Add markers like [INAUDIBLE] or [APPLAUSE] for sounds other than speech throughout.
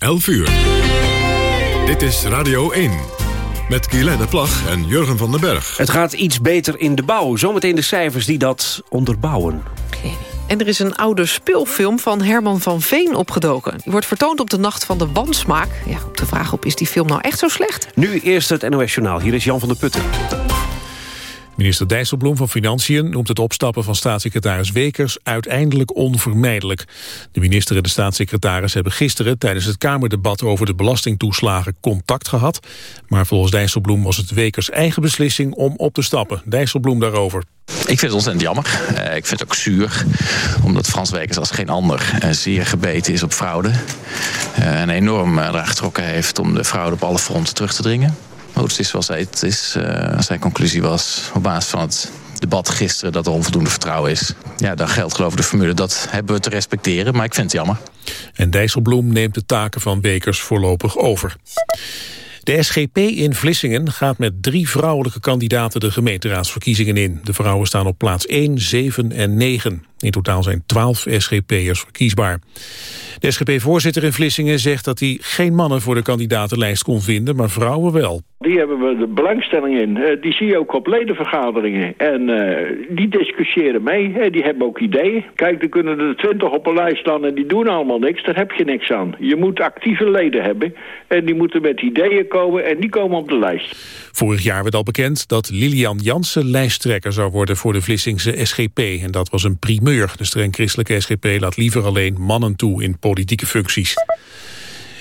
11 uur. Dit is Radio 1. Met Guylaine Plag en Jurgen van den Berg. Het gaat iets beter in de bouw. Zometeen de cijfers die dat onderbouwen. En er is een oude speelfilm van Herman van Veen opgedoken. Die wordt vertoond op de Nacht van de Wansmaak. Ja, op de vraag op, is die film nou echt zo slecht? Nu eerst het NOS Journaal. Hier is Jan van der Putten. Minister Dijsselbloem van Financiën noemt het opstappen van staatssecretaris Wekers uiteindelijk onvermijdelijk. De minister en de staatssecretaris hebben gisteren tijdens het Kamerdebat over de belastingtoeslagen contact gehad. Maar volgens Dijsselbloem was het Wekers eigen beslissing om op te stappen. Dijsselbloem daarover. Ik vind het ontzettend jammer. Uh, ik vind het ook zuur. Omdat Frans Wekers als geen ander uh, zeer gebeten is op fraude. Uh, en enorm eraan getrokken heeft om de fraude op alle fronten terug te dringen. Het is zoals hij het is. zijn conclusie was op basis van het debat gisteren dat er onvoldoende vertrouwen is. Ja, dan geldt geloof ik de formule. Dat hebben we te respecteren, maar ik vind het jammer. En Dijsselbloem neemt de taken van Wekers voorlopig over. De SGP in Vlissingen gaat met drie vrouwelijke kandidaten de gemeenteraadsverkiezingen in. De vrouwen staan op plaats 1, 7 en 9. In totaal zijn 12 SGP'ers verkiesbaar. De SGP-voorzitter in Vlissingen zegt dat hij geen mannen voor de kandidatenlijst kon vinden, maar vrouwen wel. Die hebben we de belangstelling in. Uh, die zie je ook op ledenvergaderingen. En uh, die discussiëren mee. Uh, die hebben ook ideeën. Kijk, er kunnen er twintig op een lijst staan en die doen allemaal niks. Daar heb je niks aan. Je moet actieve leden hebben. En die moeten met ideeën komen en die komen op de lijst. Vorig jaar werd al bekend dat Lilian Jansen lijsttrekker zou worden voor de Vlissingse SGP. En dat was een primeur. De streng christelijke SGP laat liever alleen mannen toe in politieke functies.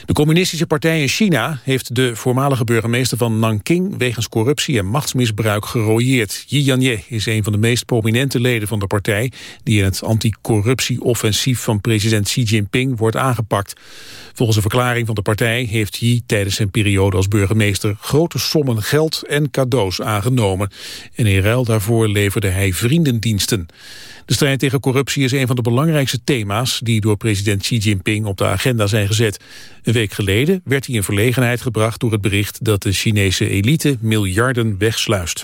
De communistische partij in China heeft de voormalige burgemeester van Nanking wegens corruptie en machtsmisbruik gerooieerd. Yi Yan'ye is een van de meest prominente leden van de partij die in het anticorruptieoffensief van president Xi Jinping wordt aangepakt. Volgens een verklaring van de partij heeft Yi tijdens zijn periode als burgemeester grote sommen geld en cadeaus aangenomen. En in ruil daarvoor leverde hij vriendendiensten. De strijd tegen corruptie is een van de belangrijkste thema's die door president Xi Jinping op de agenda zijn gezet. Een week geleden werd hij in verlegenheid gebracht door het bericht dat de Chinese elite miljarden wegsluist.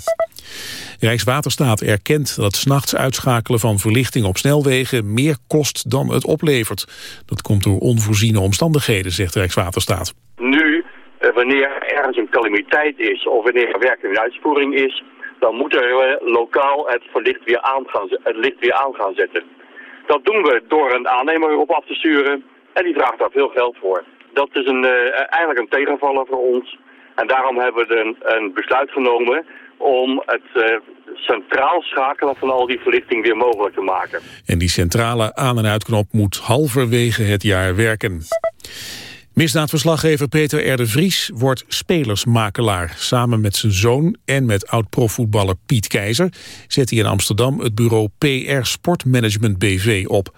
Rijkswaterstaat erkent dat s'nachts uitschakelen van verlichting op snelwegen meer kost dan het oplevert. Dat komt door onvoorziene omstandigheden, zegt Rijkswaterstaat. Nu, eh, wanneer ergens een calamiteit is of wanneer er werk in uitvoering is, dan moeten we lokaal het, verlicht weer aan gaan, het licht weer aan gaan zetten. Dat doen we door een aannemer erop af te sturen en die draagt daar veel geld voor. Dat is een, uh, eigenlijk een tegenvaller voor ons. En daarom hebben we een, een besluit genomen om het centraal schakelen van al die verlichting weer mogelijk te maken. En die centrale aan- en uitknop moet halverwege het jaar werken. Misdaadverslaggever Peter R. de Vries wordt spelersmakelaar. Samen met zijn zoon en met oud-profvoetballer Piet Keizer... zet hij in Amsterdam het bureau PR Sportmanagement BV op.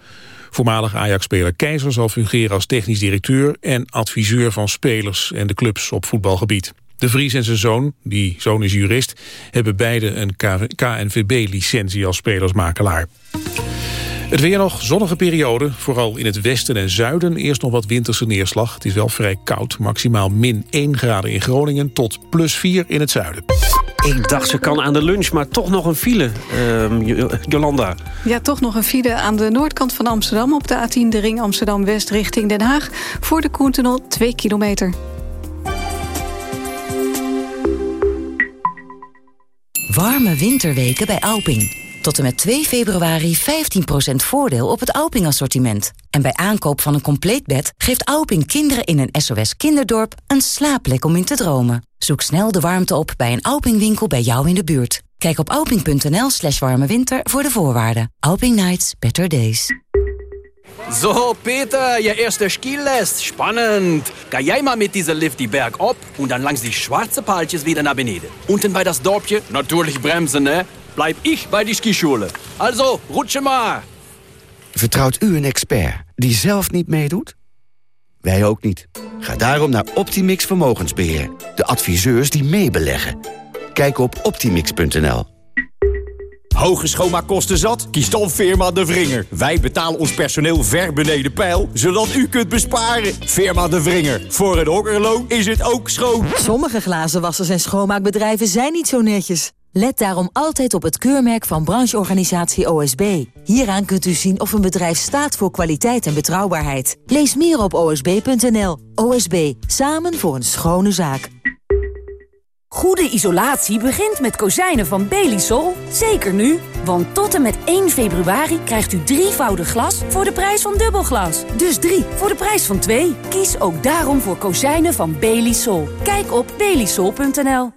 Voormalig Ajax-speler Keizer zal fungeren als technisch directeur... en adviseur van spelers en de clubs op voetbalgebied. De Vries en zijn zoon, die zoon is jurist... hebben beide een KNVB-licentie als spelersmakelaar. Het weer nog, zonnige periode, vooral in het westen en zuiden. Eerst nog wat winterse neerslag. Het is wel vrij koud, maximaal min 1 graden in Groningen... tot plus 4 in het zuiden. Ik dacht ze kan aan de lunch, maar toch nog een file, uh, Jolanda. Ja, toch nog een file aan de noordkant van Amsterdam... op de A10, de ring Amsterdam-West richting Den Haag... voor de Koentunnel 2 kilometer. Warme winterweken bij Alping. Tot en met 2 februari 15% voordeel op het Alping-assortiment. En bij aankoop van een compleet bed geeft Alping kinderen in een SOS kinderdorp een slaapplek om in te dromen. Zoek snel de warmte op bij een Alping-winkel bij jou in de buurt. Kijk op alping.nl slash voor de voorwaarden. Alping Nights, better days. Zo, Peter, je eerste Skilest. Spannend. Ga jij maar met deze Lift die Berg op en dan langs die schwarze paaltjes weer naar beneden. Unten bij dat dorpje, natuurlijk bremsen, hè? Blijf ik bij die skischule. Also, rutsche maar. Vertrouwt u een expert die zelf niet meedoet? Wij ook niet. Ga daarom naar Optimix Vermogensbeheer. De adviseurs die meebeleggen. Kijk op optimix.nl. Hoge schoonmaakkosten zat? Kies dan Firma De Vringer. Wij betalen ons personeel ver beneden pijl, zodat u kunt besparen. Firma De Vringer. Voor een okkerloon is het ook schoon. Sommige glazenwassers en schoonmaakbedrijven zijn niet zo netjes. Let daarom altijd op het keurmerk van brancheorganisatie OSB. Hieraan kunt u zien of een bedrijf staat voor kwaliteit en betrouwbaarheid. Lees meer op osb.nl. OSB, samen voor een schone zaak. Goede isolatie begint met kozijnen van Belisol. Zeker nu, want tot en met 1 februari krijgt u drievoudig glas voor de prijs van dubbelglas. Dus drie voor de prijs van twee. Kies ook daarom voor kozijnen van Belisol. Kijk op belisol.nl.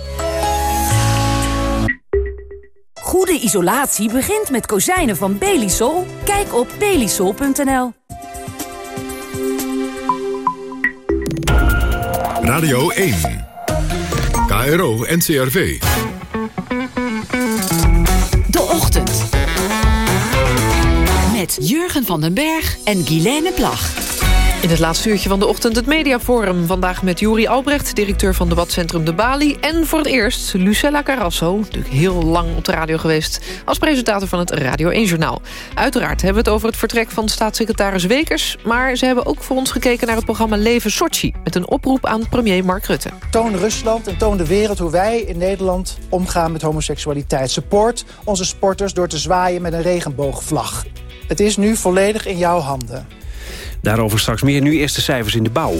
Goede isolatie begint met kozijnen van Belisol. Kijk op belisol.nl. Radio 1. KRO NCRV. De Ochtend. Met Jurgen van den Berg en Guilaine Plag. In het laatste uurtje van de ochtend het Mediaforum. Vandaag met Juri Albrecht, directeur van debatcentrum De Bali. En voor het eerst Lucella Carrasso, natuurlijk heel lang op de radio geweest... als presentator van het Radio 1-journaal. Uiteraard hebben we het over het vertrek van staatssecretaris Wekers... maar ze hebben ook voor ons gekeken naar het programma Leven Sochi... met een oproep aan premier Mark Rutte. Toon Rusland en toon de wereld hoe wij in Nederland omgaan met homoseksualiteit. Support onze sporters door te zwaaien met een regenboogvlag. Het is nu volledig in jouw handen. Daarover straks meer. Nu eerst de cijfers in de bouw.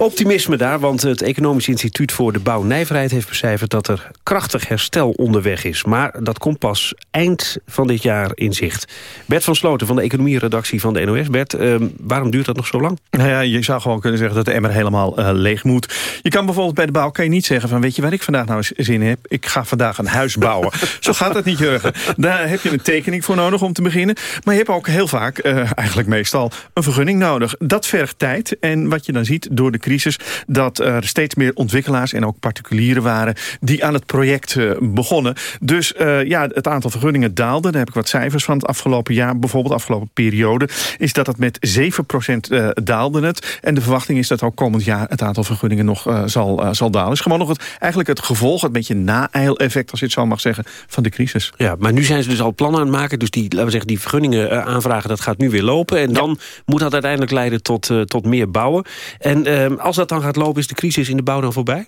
Optimisme daar, want het Economisch Instituut voor de Bouwnijverheid heeft becijferd dat er krachtig herstel onderweg is. Maar dat komt pas eind van dit jaar in zicht. Bert van Sloten van de economieredactie van de NOS. Bert, eh, waarom duurt dat nog zo lang? Nou ja, je zou gewoon kunnen zeggen dat de emmer helemaal uh, leeg moet. Je kan bijvoorbeeld bij de bouw kan je niet zeggen van weet je waar ik vandaag nou zin in heb? Ik ga vandaag een huis bouwen. [LAUGHS] zo gaat dat niet, Jurgen. Daar heb je een tekening voor nodig om te beginnen. Maar je hebt ook heel vaak, uh, eigenlijk meestal, een vergunning nodig. Dat vergt tijd. En wat je dan ziet door de crisis... dat er steeds meer ontwikkelaars en ook particulieren waren... die aan het project uh, begonnen. Dus uh, ja, het aantal vergunningen daalde. Daar heb ik wat cijfers van het afgelopen jaar. Bijvoorbeeld de afgelopen periode. Is dat het met 7% uh, daalde het. En de verwachting is dat ook komend jaar... het aantal vergunningen nog zal, zal dalen. is gewoon nog het, eigenlijk het gevolg, het beetje na-eil-effect... als je het zo mag zeggen, van de crisis. Ja, maar nu zijn ze dus al plannen aan het maken. Dus die, laten we zeggen, die vergunningen aanvragen... dat gaat nu weer lopen. En dan ja. moet dat uiteindelijk leiden tot, tot meer bouwen. En ehm, als dat dan gaat lopen, is de crisis in de bouw dan voorbij?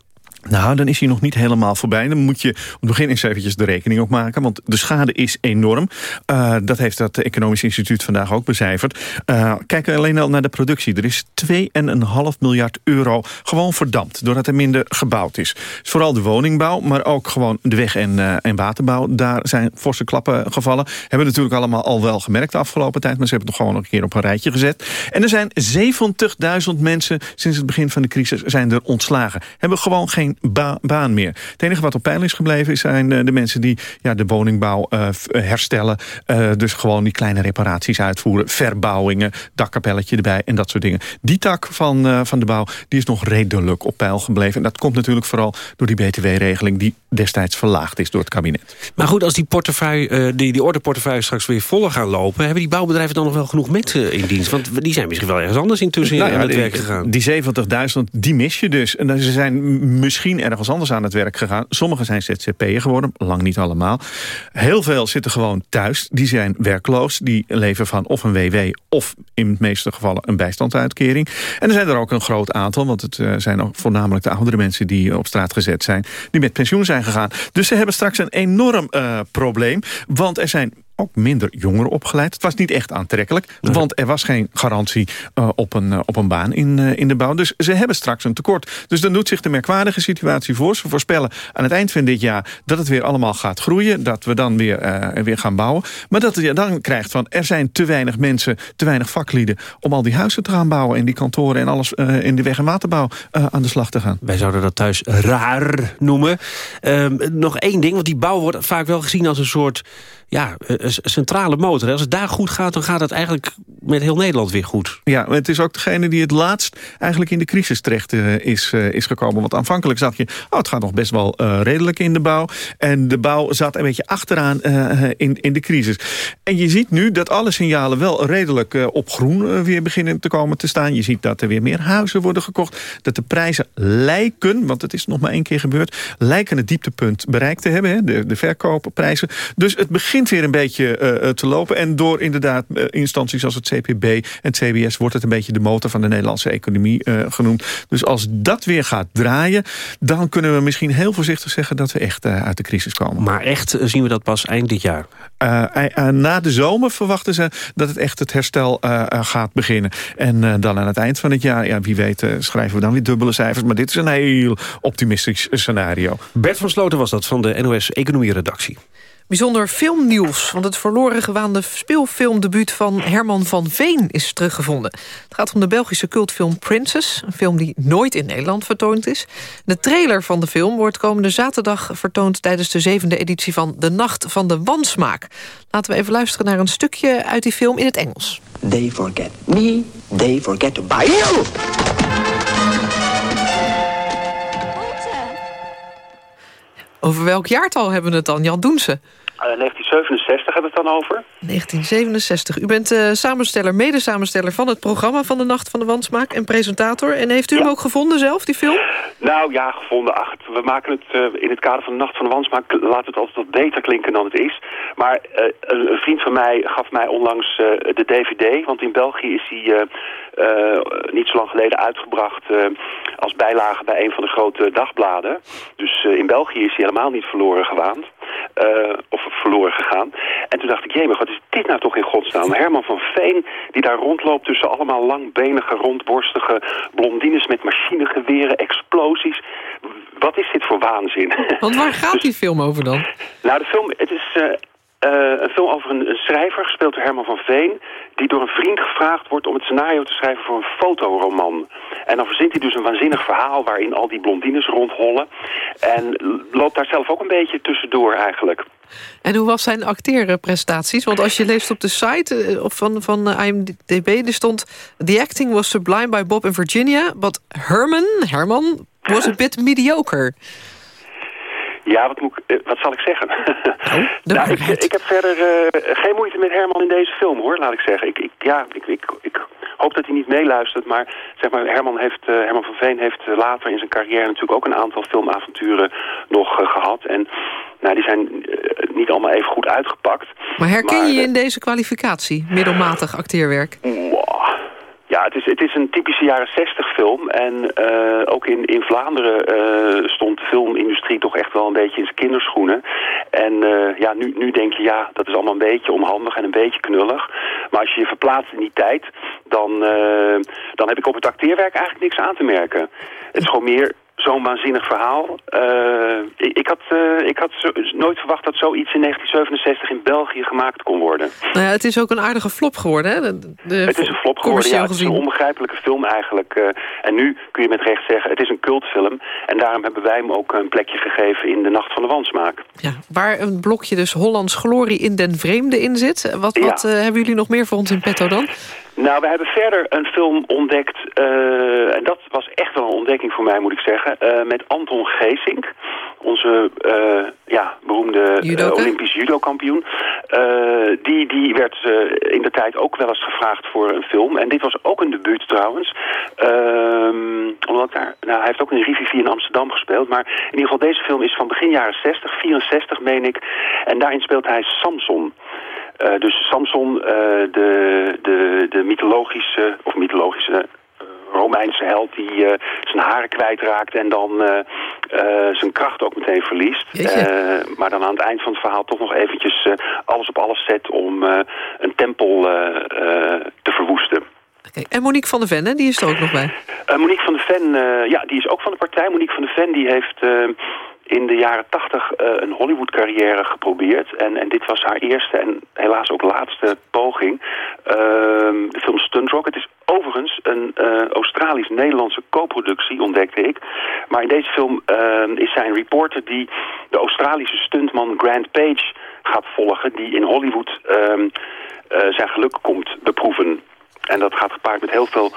Nou, dan is hij nog niet helemaal voorbij. Dan moet je op het begin eens eventjes de rekening ook maken. Want de schade is enorm. Uh, dat heeft het Economisch Instituut vandaag ook becijferd. Uh, kijk alleen al naar de productie. Er is 2,5 miljard euro gewoon verdampt. Doordat er minder gebouwd is. Dus vooral de woningbouw, maar ook gewoon de weg- en, uh, en waterbouw. Daar zijn forse klappen gevallen. Hebben we natuurlijk allemaal al wel gemerkt de afgelopen tijd. Maar ze hebben het nog gewoon een keer op een rijtje gezet. En er zijn 70.000 mensen sinds het begin van de crisis zijn er ontslagen. Hebben gewoon geen ba baan meer. Het enige wat op peil is gebleven zijn de, de mensen die ja, de woningbouw uh, herstellen. Uh, dus gewoon die kleine reparaties uitvoeren. Verbouwingen, dakkapelletje erbij en dat soort dingen. Die tak van, uh, van de bouw die is nog redelijk op peil gebleven. En dat komt natuurlijk vooral door die btw-regeling... die destijds verlaagd is door het kabinet. Maar goed, als die, portefeuille, die, die ordeportefeuille straks weer voller gaan lopen... hebben die bouwbedrijven dan nog wel genoeg mensen in dienst? Want die zijn misschien wel ergens anders intussen nou ja, aan het werk gegaan. Die 70.000, die mis je dus. En ze zijn misschien misschien ergens anders aan het werk gegaan. Sommigen zijn ZZP'er geworden, lang niet allemaal. Heel veel zitten gewoon thuis. Die zijn werkloos. Die leven van of een WW of in de meeste gevallen een bijstandsuitkering. En er zijn er ook een groot aantal, want het uh, zijn ook voornamelijk de oudere mensen die op straat gezet zijn, die met pensioen zijn gegaan. Dus ze hebben straks een enorm uh, probleem, want er zijn ook minder jongeren opgeleid. Het was niet echt aantrekkelijk, nee. want er was geen garantie uh, op, een, uh, op een baan in, uh, in de bouw. Dus ze hebben straks een tekort. Dus dan doet zich de merkwaardige situatie voor. Ze voorspellen aan het eind van dit jaar dat het weer allemaal gaat groeien. Dat we dan weer, weer gaan bouwen. Maar dat je dan krijgt van er zijn te weinig mensen, te weinig vaklieden... om al die huizen te gaan bouwen en die kantoren en alles in de weg- en waterbouw aan de slag te gaan. Wij zouden dat thuis raar noemen. Um, nog één ding, want die bouw wordt vaak wel gezien als een soort ja, een centrale motor. Als het daar goed gaat, dan gaat het eigenlijk met heel Nederland weer goed. Ja, het is ook degene die het laatst eigenlijk in de crisis terecht is, is gekomen. Want aanvankelijk zag je, oh, het gaat nog best wel redelijk in de bouw. En de bouw zat een beetje achteraan in, in de crisis. En je ziet nu dat alle signalen wel redelijk op groen weer beginnen te komen te staan. Je ziet dat er weer meer huizen worden gekocht. Dat de prijzen lijken, want het is nog maar één keer gebeurd... lijken het dieptepunt bereikt te hebben, hè, de, de verkoopprijzen. Dus het begint weer een beetje uh, te lopen. En door inderdaad uh, instanties als het CPB en het CBS... wordt het een beetje de motor van de Nederlandse economie uh, genoemd. Dus als dat weer gaat draaien... dan kunnen we misschien heel voorzichtig zeggen... dat we echt uit de crisis komen. Maar echt zien we dat pas eind dit jaar? na de zomer verwachten ze dat het echt het herstel gaat beginnen. En dan aan het eind van het jaar, ja, wie weet, schrijven we dan weer dubbele cijfers. Maar dit is een heel optimistisch scenario. Bert van Sloten was dat van de NOS Economie-redactie. Bijzonder filmnieuws, want het verloren gewaande speelfilmdebuut van Herman van Veen is teruggevonden. Het gaat om de Belgische cultfilm Princess, een film die nooit in Nederland vertoond is. De trailer van de film wordt komende zaterdag vertoond tijdens de zevende editie van De Nacht van de Wansmaak. Laten we even luisteren naar een stukje uit die film in het Engels. They forget me, they forget to buy you! Over welk jaartal hebben we het dan, Jan Doense? 1967 hebben we het dan over. 1967. U bent uh, samensteller, mede-samensteller van het programma van de Nacht van de Wansmaak en presentator. En heeft u hem ook gevonden zelf, die film? Nou ja, gevonden. Ach, we maken het uh, in het kader van de Nacht van de Wansmaak... laat het altijd wat beter klinken dan het is. Maar uh, een vriend van mij gaf mij onlangs de DVD. Want in België is hij niet zo lang geleden uitgebracht... als bijlage bij een van de grote dagbladen. Dus in België is hij helemaal niet verloren gewaand. Of verloren gegaan. En toen dacht ik, jee, maar wat is dit nou toch in godsnaam? [LAUGHS] Herman van Veen, die daar rondloopt tussen allemaal langbenige, rondborstige blondines met machinegeweren, explosies. Wat is dit voor waanzin? Want waar gaat [LAUGHS] dus, die film over dan? Nou, de film, het is... Uh, uh, een film over een, schrijver, gespeeld door Herman van Veen... die door een vriend gevraagd wordt om het scenario te schrijven voor een fotoroman. En dan verzint hij dus een waanzinnig verhaal... waarin al die blondines rondhollen. En loopt daar zelf ook een beetje tussendoor eigenlijk. En hoe was zijn acteerprestaties? Want als je leest op de site uh, van, van uh, IMDb... er stond... The acting was sublime by Bob in Virginia... but Herman, Herman, was a bit mediocre. Ja, wat, moet ik, wat zal ik zeggen? Oh, [LAUGHS] nou, ik, ik, heb verder uh, geen moeite met Herman in deze film, hoor, laat ik zeggen. Ik, ik, ja, ik, ik, ik hoop dat hij niet meeluistert, maar, zeg maar Herman, heeft, uh, Herman van Veen heeft later in zijn carrière natuurlijk ook een aantal filmavonturen nog uh, gehad. En nou, die zijn niet allemaal even goed uitgepakt. Maar herken maar, je je in deze kwalificatie, middelmatig acteerwerk? Wow. Ja, het is, het is een typische jaren 60 film. En uh, ook in, in Vlaanderen uh, stond de filmindustrie toch echt wel een beetje in zijn kinderschoenen. En uh, ja, nu, nu denk je, ja, dat is allemaal een beetje onhandig en een beetje knullig. Maar als je je verplaatst in die tijd, dan, dan heb ik op het acteerwerk eigenlijk niks aan te merken. Het is gewoon meer zo'n waanzinnig verhaal. Uh, ik, ik, had, uh, ik had zo, nooit verwacht dat zoiets in 1967 in België gemaakt kon worden. Nou ja, het is ook een aardige flop geworden, hè? De, de het is een flop geworden, ja. Het is een onbegrijpelijke film eigenlijk. Uh, en nu kun je met recht zeggen, het is een cultfilm. En daarom hebben wij hem ook een plekje gegeven in de Nacht van de Wansmaak. Ja, waar een blokje dus Hollands glorie in den vreemde in zit. Wat, ja. wat hebben jullie nog meer voor ons in petto dan? Nou, we hebben verder een film ontdekt, uh, en dat was echt wel een ontdekking voor mij, moet ik zeggen, uh, met Anton Geesink, onze uh, ja, beroemde Olympisch judo-kampioen. die, die werd in de tijd ook wel eens gevraagd voor een film, en dit was ook een debuut trouwens. Ehm, omdat daar, nou, hij heeft ook in Rivivier in Amsterdam gespeeld, maar in ieder geval deze film is van begin jaren 60, 64 meen ik, en daarin speelt hij Samson. Uh, dus Samson, uh, de, de, de mythologische, of mythologische uh, Romeinse held die zijn haren kwijtraakt en dan zijn kracht ook meteen verliest. maar dan aan het eind van het verhaal toch nog eventjes alles op alles zet om een tempel te verwoesten. Okay. En Monique van der Ven, hè? die is er ook nog bij? Monique van der Ven, ja, die is ook van de partij. Monique van der Ven die heeft in de jaren tachtig uh, een Hollywood-carrière geprobeerd. En, en dit was haar eerste en helaas ook laatste poging. Uh, de film Stunt Rock. Het is overigens een uh, Australisch-Nederlandse co-productie, ontdekte ik. Maar in deze film is zij een reporter die de Australische stuntman Grant Page gaat volgen... die in Hollywood ehm, zijn geluk komt beproeven. En dat gaat gepaard met heel veel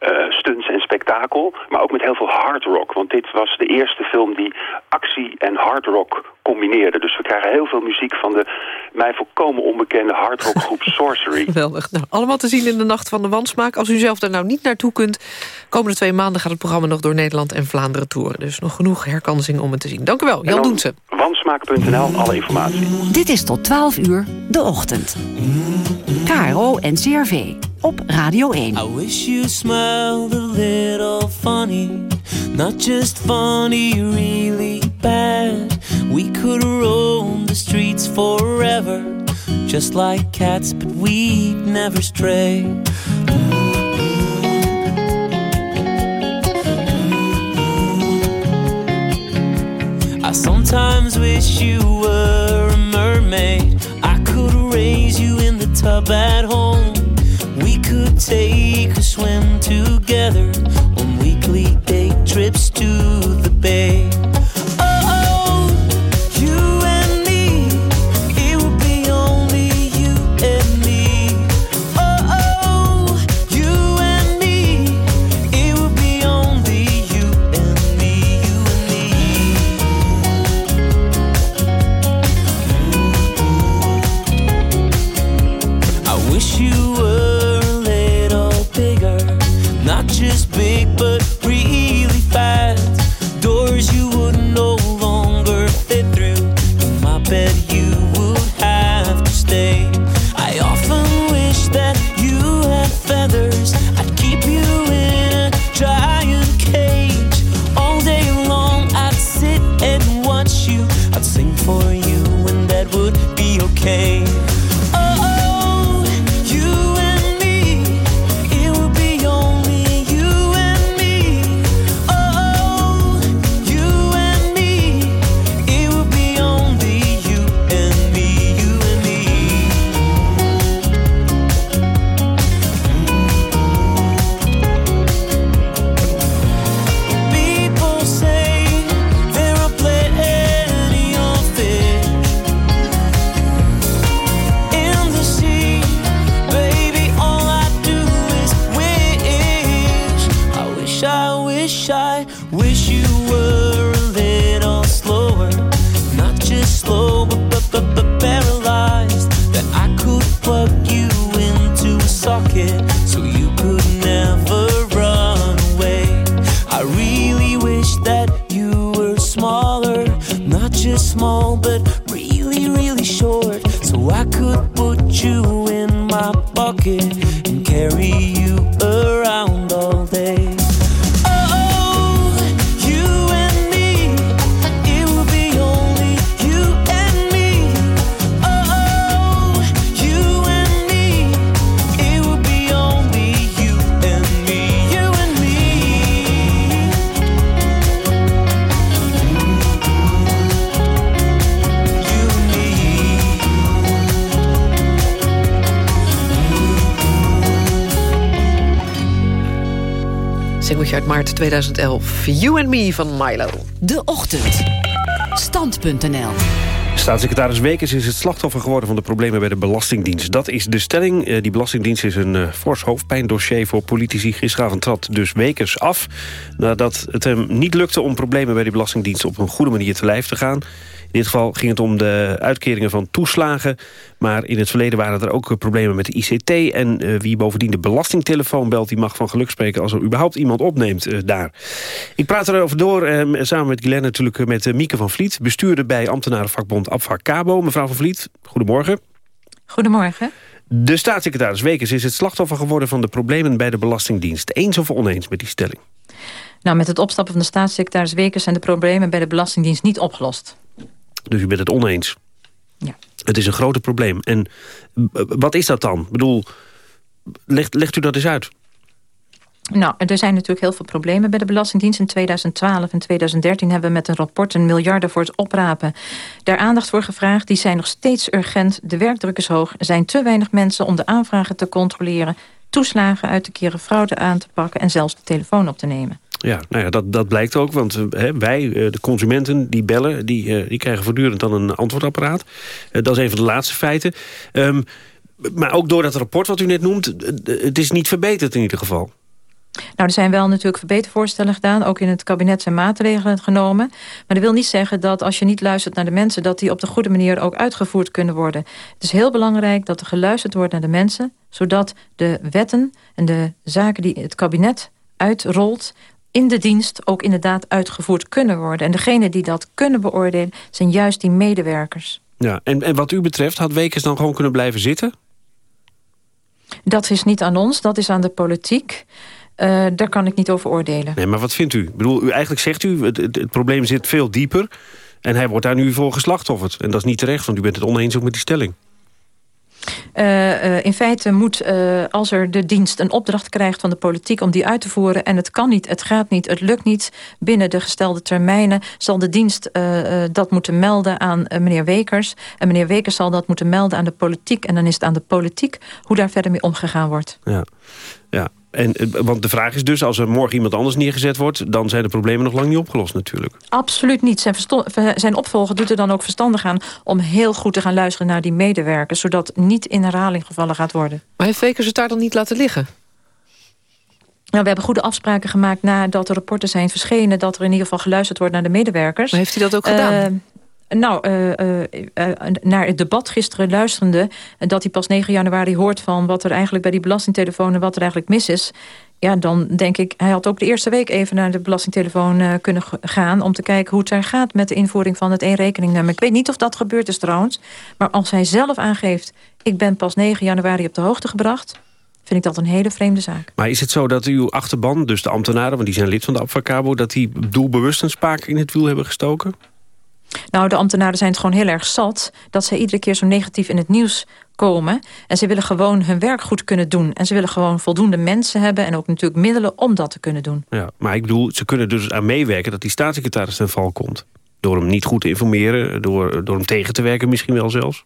uh, stunts en spektakel, maar ook met heel veel hard rock. Want dit was de eerste film die actie en hard rock combineerde. Dus we krijgen heel veel muziek van de mij volkomen onbekende hard rock groep [LAUGHS] Sorcery. Geweldig. Nou, allemaal te zien in de Nacht van de Wansmaak. Als u zelf daar nou niet naartoe kunt, komende twee maanden gaat het programma nog door Nederland en Vlaanderen toeren. Dus nog genoeg herkansing om het te zien. Dank u wel, Jan Doense. Wansmaak.nl, alle informatie. Dit is tot 12 uur de ochtend. KRO en CRV op Radio 1. I wish you smiled a little funny. Not just funny, really bad. We could roam the streets forever. Just like cats, but we'd never stray. I sometimes wish you were a mermaid. I could raise you the at home. We could take a swim together on weekly day trips to the 2011. You and Me van Milo. De Ochtend. Stand.nl Staatssecretaris Wekers is het slachtoffer geworden van de problemen bij de Belastingdienst. Dat is de stelling. Eh, die Belastingdienst is een uh, fors hoofdpijndossier voor politici. Gisteravond trad dus Wekers af. Nadat het hem niet lukte om problemen bij de Belastingdienst op een goede manier te lijf te gaan. In dit geval ging het om de uitkeringen van toeslagen. Maar in het verleden waren er ook problemen met de ICT. En uh, wie bovendien de belastingtelefoon belt... die mag van geluk spreken als er überhaupt iemand opneemt uh, daar. Ik praat erover door, uh, samen met Glenn natuurlijk... met Mieke van Vliet, bestuurder bij ambtenarenvakbond Abva Cabo. Mevrouw van Vliet, goedemorgen. Goedemorgen. De staatssecretaris Wekers is het slachtoffer geworden... van de problemen bij de Belastingdienst. Eens of oneens met die stelling? Nou, met het opstappen van de staatssecretaris Wekers... zijn de problemen bij de Belastingdienst niet opgelost. Dus u bent het oneens. Ja. Het is een groot probleem. En wat is dat dan? Ik bedoel, legt, legt u dat eens uit. Nou, er zijn natuurlijk heel veel problemen bij de Belastingdienst. In 2012 en 2013 hebben we met een rapport een miljarden voor het oprapen daar aandacht voor gevraagd. Die zijn nog steeds urgent. De werkdruk is hoog. Er zijn te weinig mensen om de aanvragen te controleren, toeslagen uit te keren, fraude aan te pakken en zelfs de telefoon op te nemen. Ja, nou ja, dat, dat blijkt ook, want uh, wij, uh, de consumenten, die bellen... die, uh, die krijgen voortdurend dan een antwoordapparaat. dat is een van de laatste feiten. Um, maar ook door dat rapport wat u net noemt... het is niet verbeterd in ieder geval. Nou, er zijn wel natuurlijk verbetervoorstellen gedaan. Ook in het kabinet zijn maatregelen genomen. Maar dat wil niet zeggen dat als je niet luistert naar de mensen... dat die op de goede manier ook uitgevoerd kunnen worden. Het is heel belangrijk dat er geluisterd wordt naar de mensen... zodat de wetten en de zaken die het kabinet uitrolt in de dienst ook inderdaad uitgevoerd kunnen worden. En degene die dat kunnen beoordelen zijn juist die medewerkers. Ja, en, en wat u betreft had Wekers dan gewoon kunnen blijven zitten? Dat is niet aan ons, dat is aan de politiek. Uh, daar kan ik niet over oordelen. Nee, maar wat vindt u? Ik bedoel, u eigenlijk zegt u, het, het, het, probleem zit veel dieper... en hij wordt daar nu voor geslachtofferd. En dat is niet terecht, want u bent het oneens ook met die stelling. Uh, uh, in feite moet, uh, als er de dienst een opdracht krijgt van de politiek om die uit te voeren... en het kan niet, het gaat niet, het lukt niet binnen de gestelde termijnen... zal de dienst dat moeten melden aan meneer Wekers. En meneer Wekers zal dat moeten melden aan de politiek. En dan is het aan de politiek hoe daar verder mee omgegaan wordt. Ja, ja. En, want de vraag is dus, als er morgen iemand anders neergezet wordt... dan zijn de problemen nog lang niet opgelost natuurlijk. Absoluut niet. Zijn, zijn opvolger doet er dan ook verstandig aan... om heel goed te gaan luisteren naar die medewerkers... zodat niet in herhaling gevallen gaat worden. Maar heeft Wekers het daar dan niet laten liggen? Nou, we hebben goede afspraken gemaakt nadat de rapporten zijn verschenen... dat er in ieder geval geluisterd wordt naar de medewerkers. Maar heeft hij dat ook gedaan? Uh, nou, uh, uh, naar het debat gisteren luisterende... dat hij pas 9 januari hoort van wat er eigenlijk bij die belastingtelefoon... en wat er eigenlijk mis is... ja, dan denk ik, hij had ook de eerste week even naar de belastingtelefoon kunnen gaan... om te kijken hoe het daar gaat met de invoering van het één-rekeningnummer. Ik weet niet of dat gebeurd is trouwens. Maar als hij zelf aangeeft, ik ben pas 9 januari op de hoogte gebracht vind ik dat een hele vreemde zaak. Maar is het zo dat uw achterban, dus de ambtenaren... want die zijn lid van de Abfacabo... dat die doelbewust een spaak in het wiel hebben gestoken? Nou, de ambtenaren zijn het gewoon heel erg zat... dat ze iedere keer zo negatief in het nieuws komen. En ze willen gewoon hun werk goed kunnen doen. En ze willen gewoon voldoende mensen hebben... en ook natuurlijk middelen om dat te kunnen doen. Ja, maar ik bedoel, ze kunnen dus aan meewerken... dat die staatssecretaris ten val komt. Door hem niet goed te informeren, door, door hem tegen te werken misschien wel zelfs.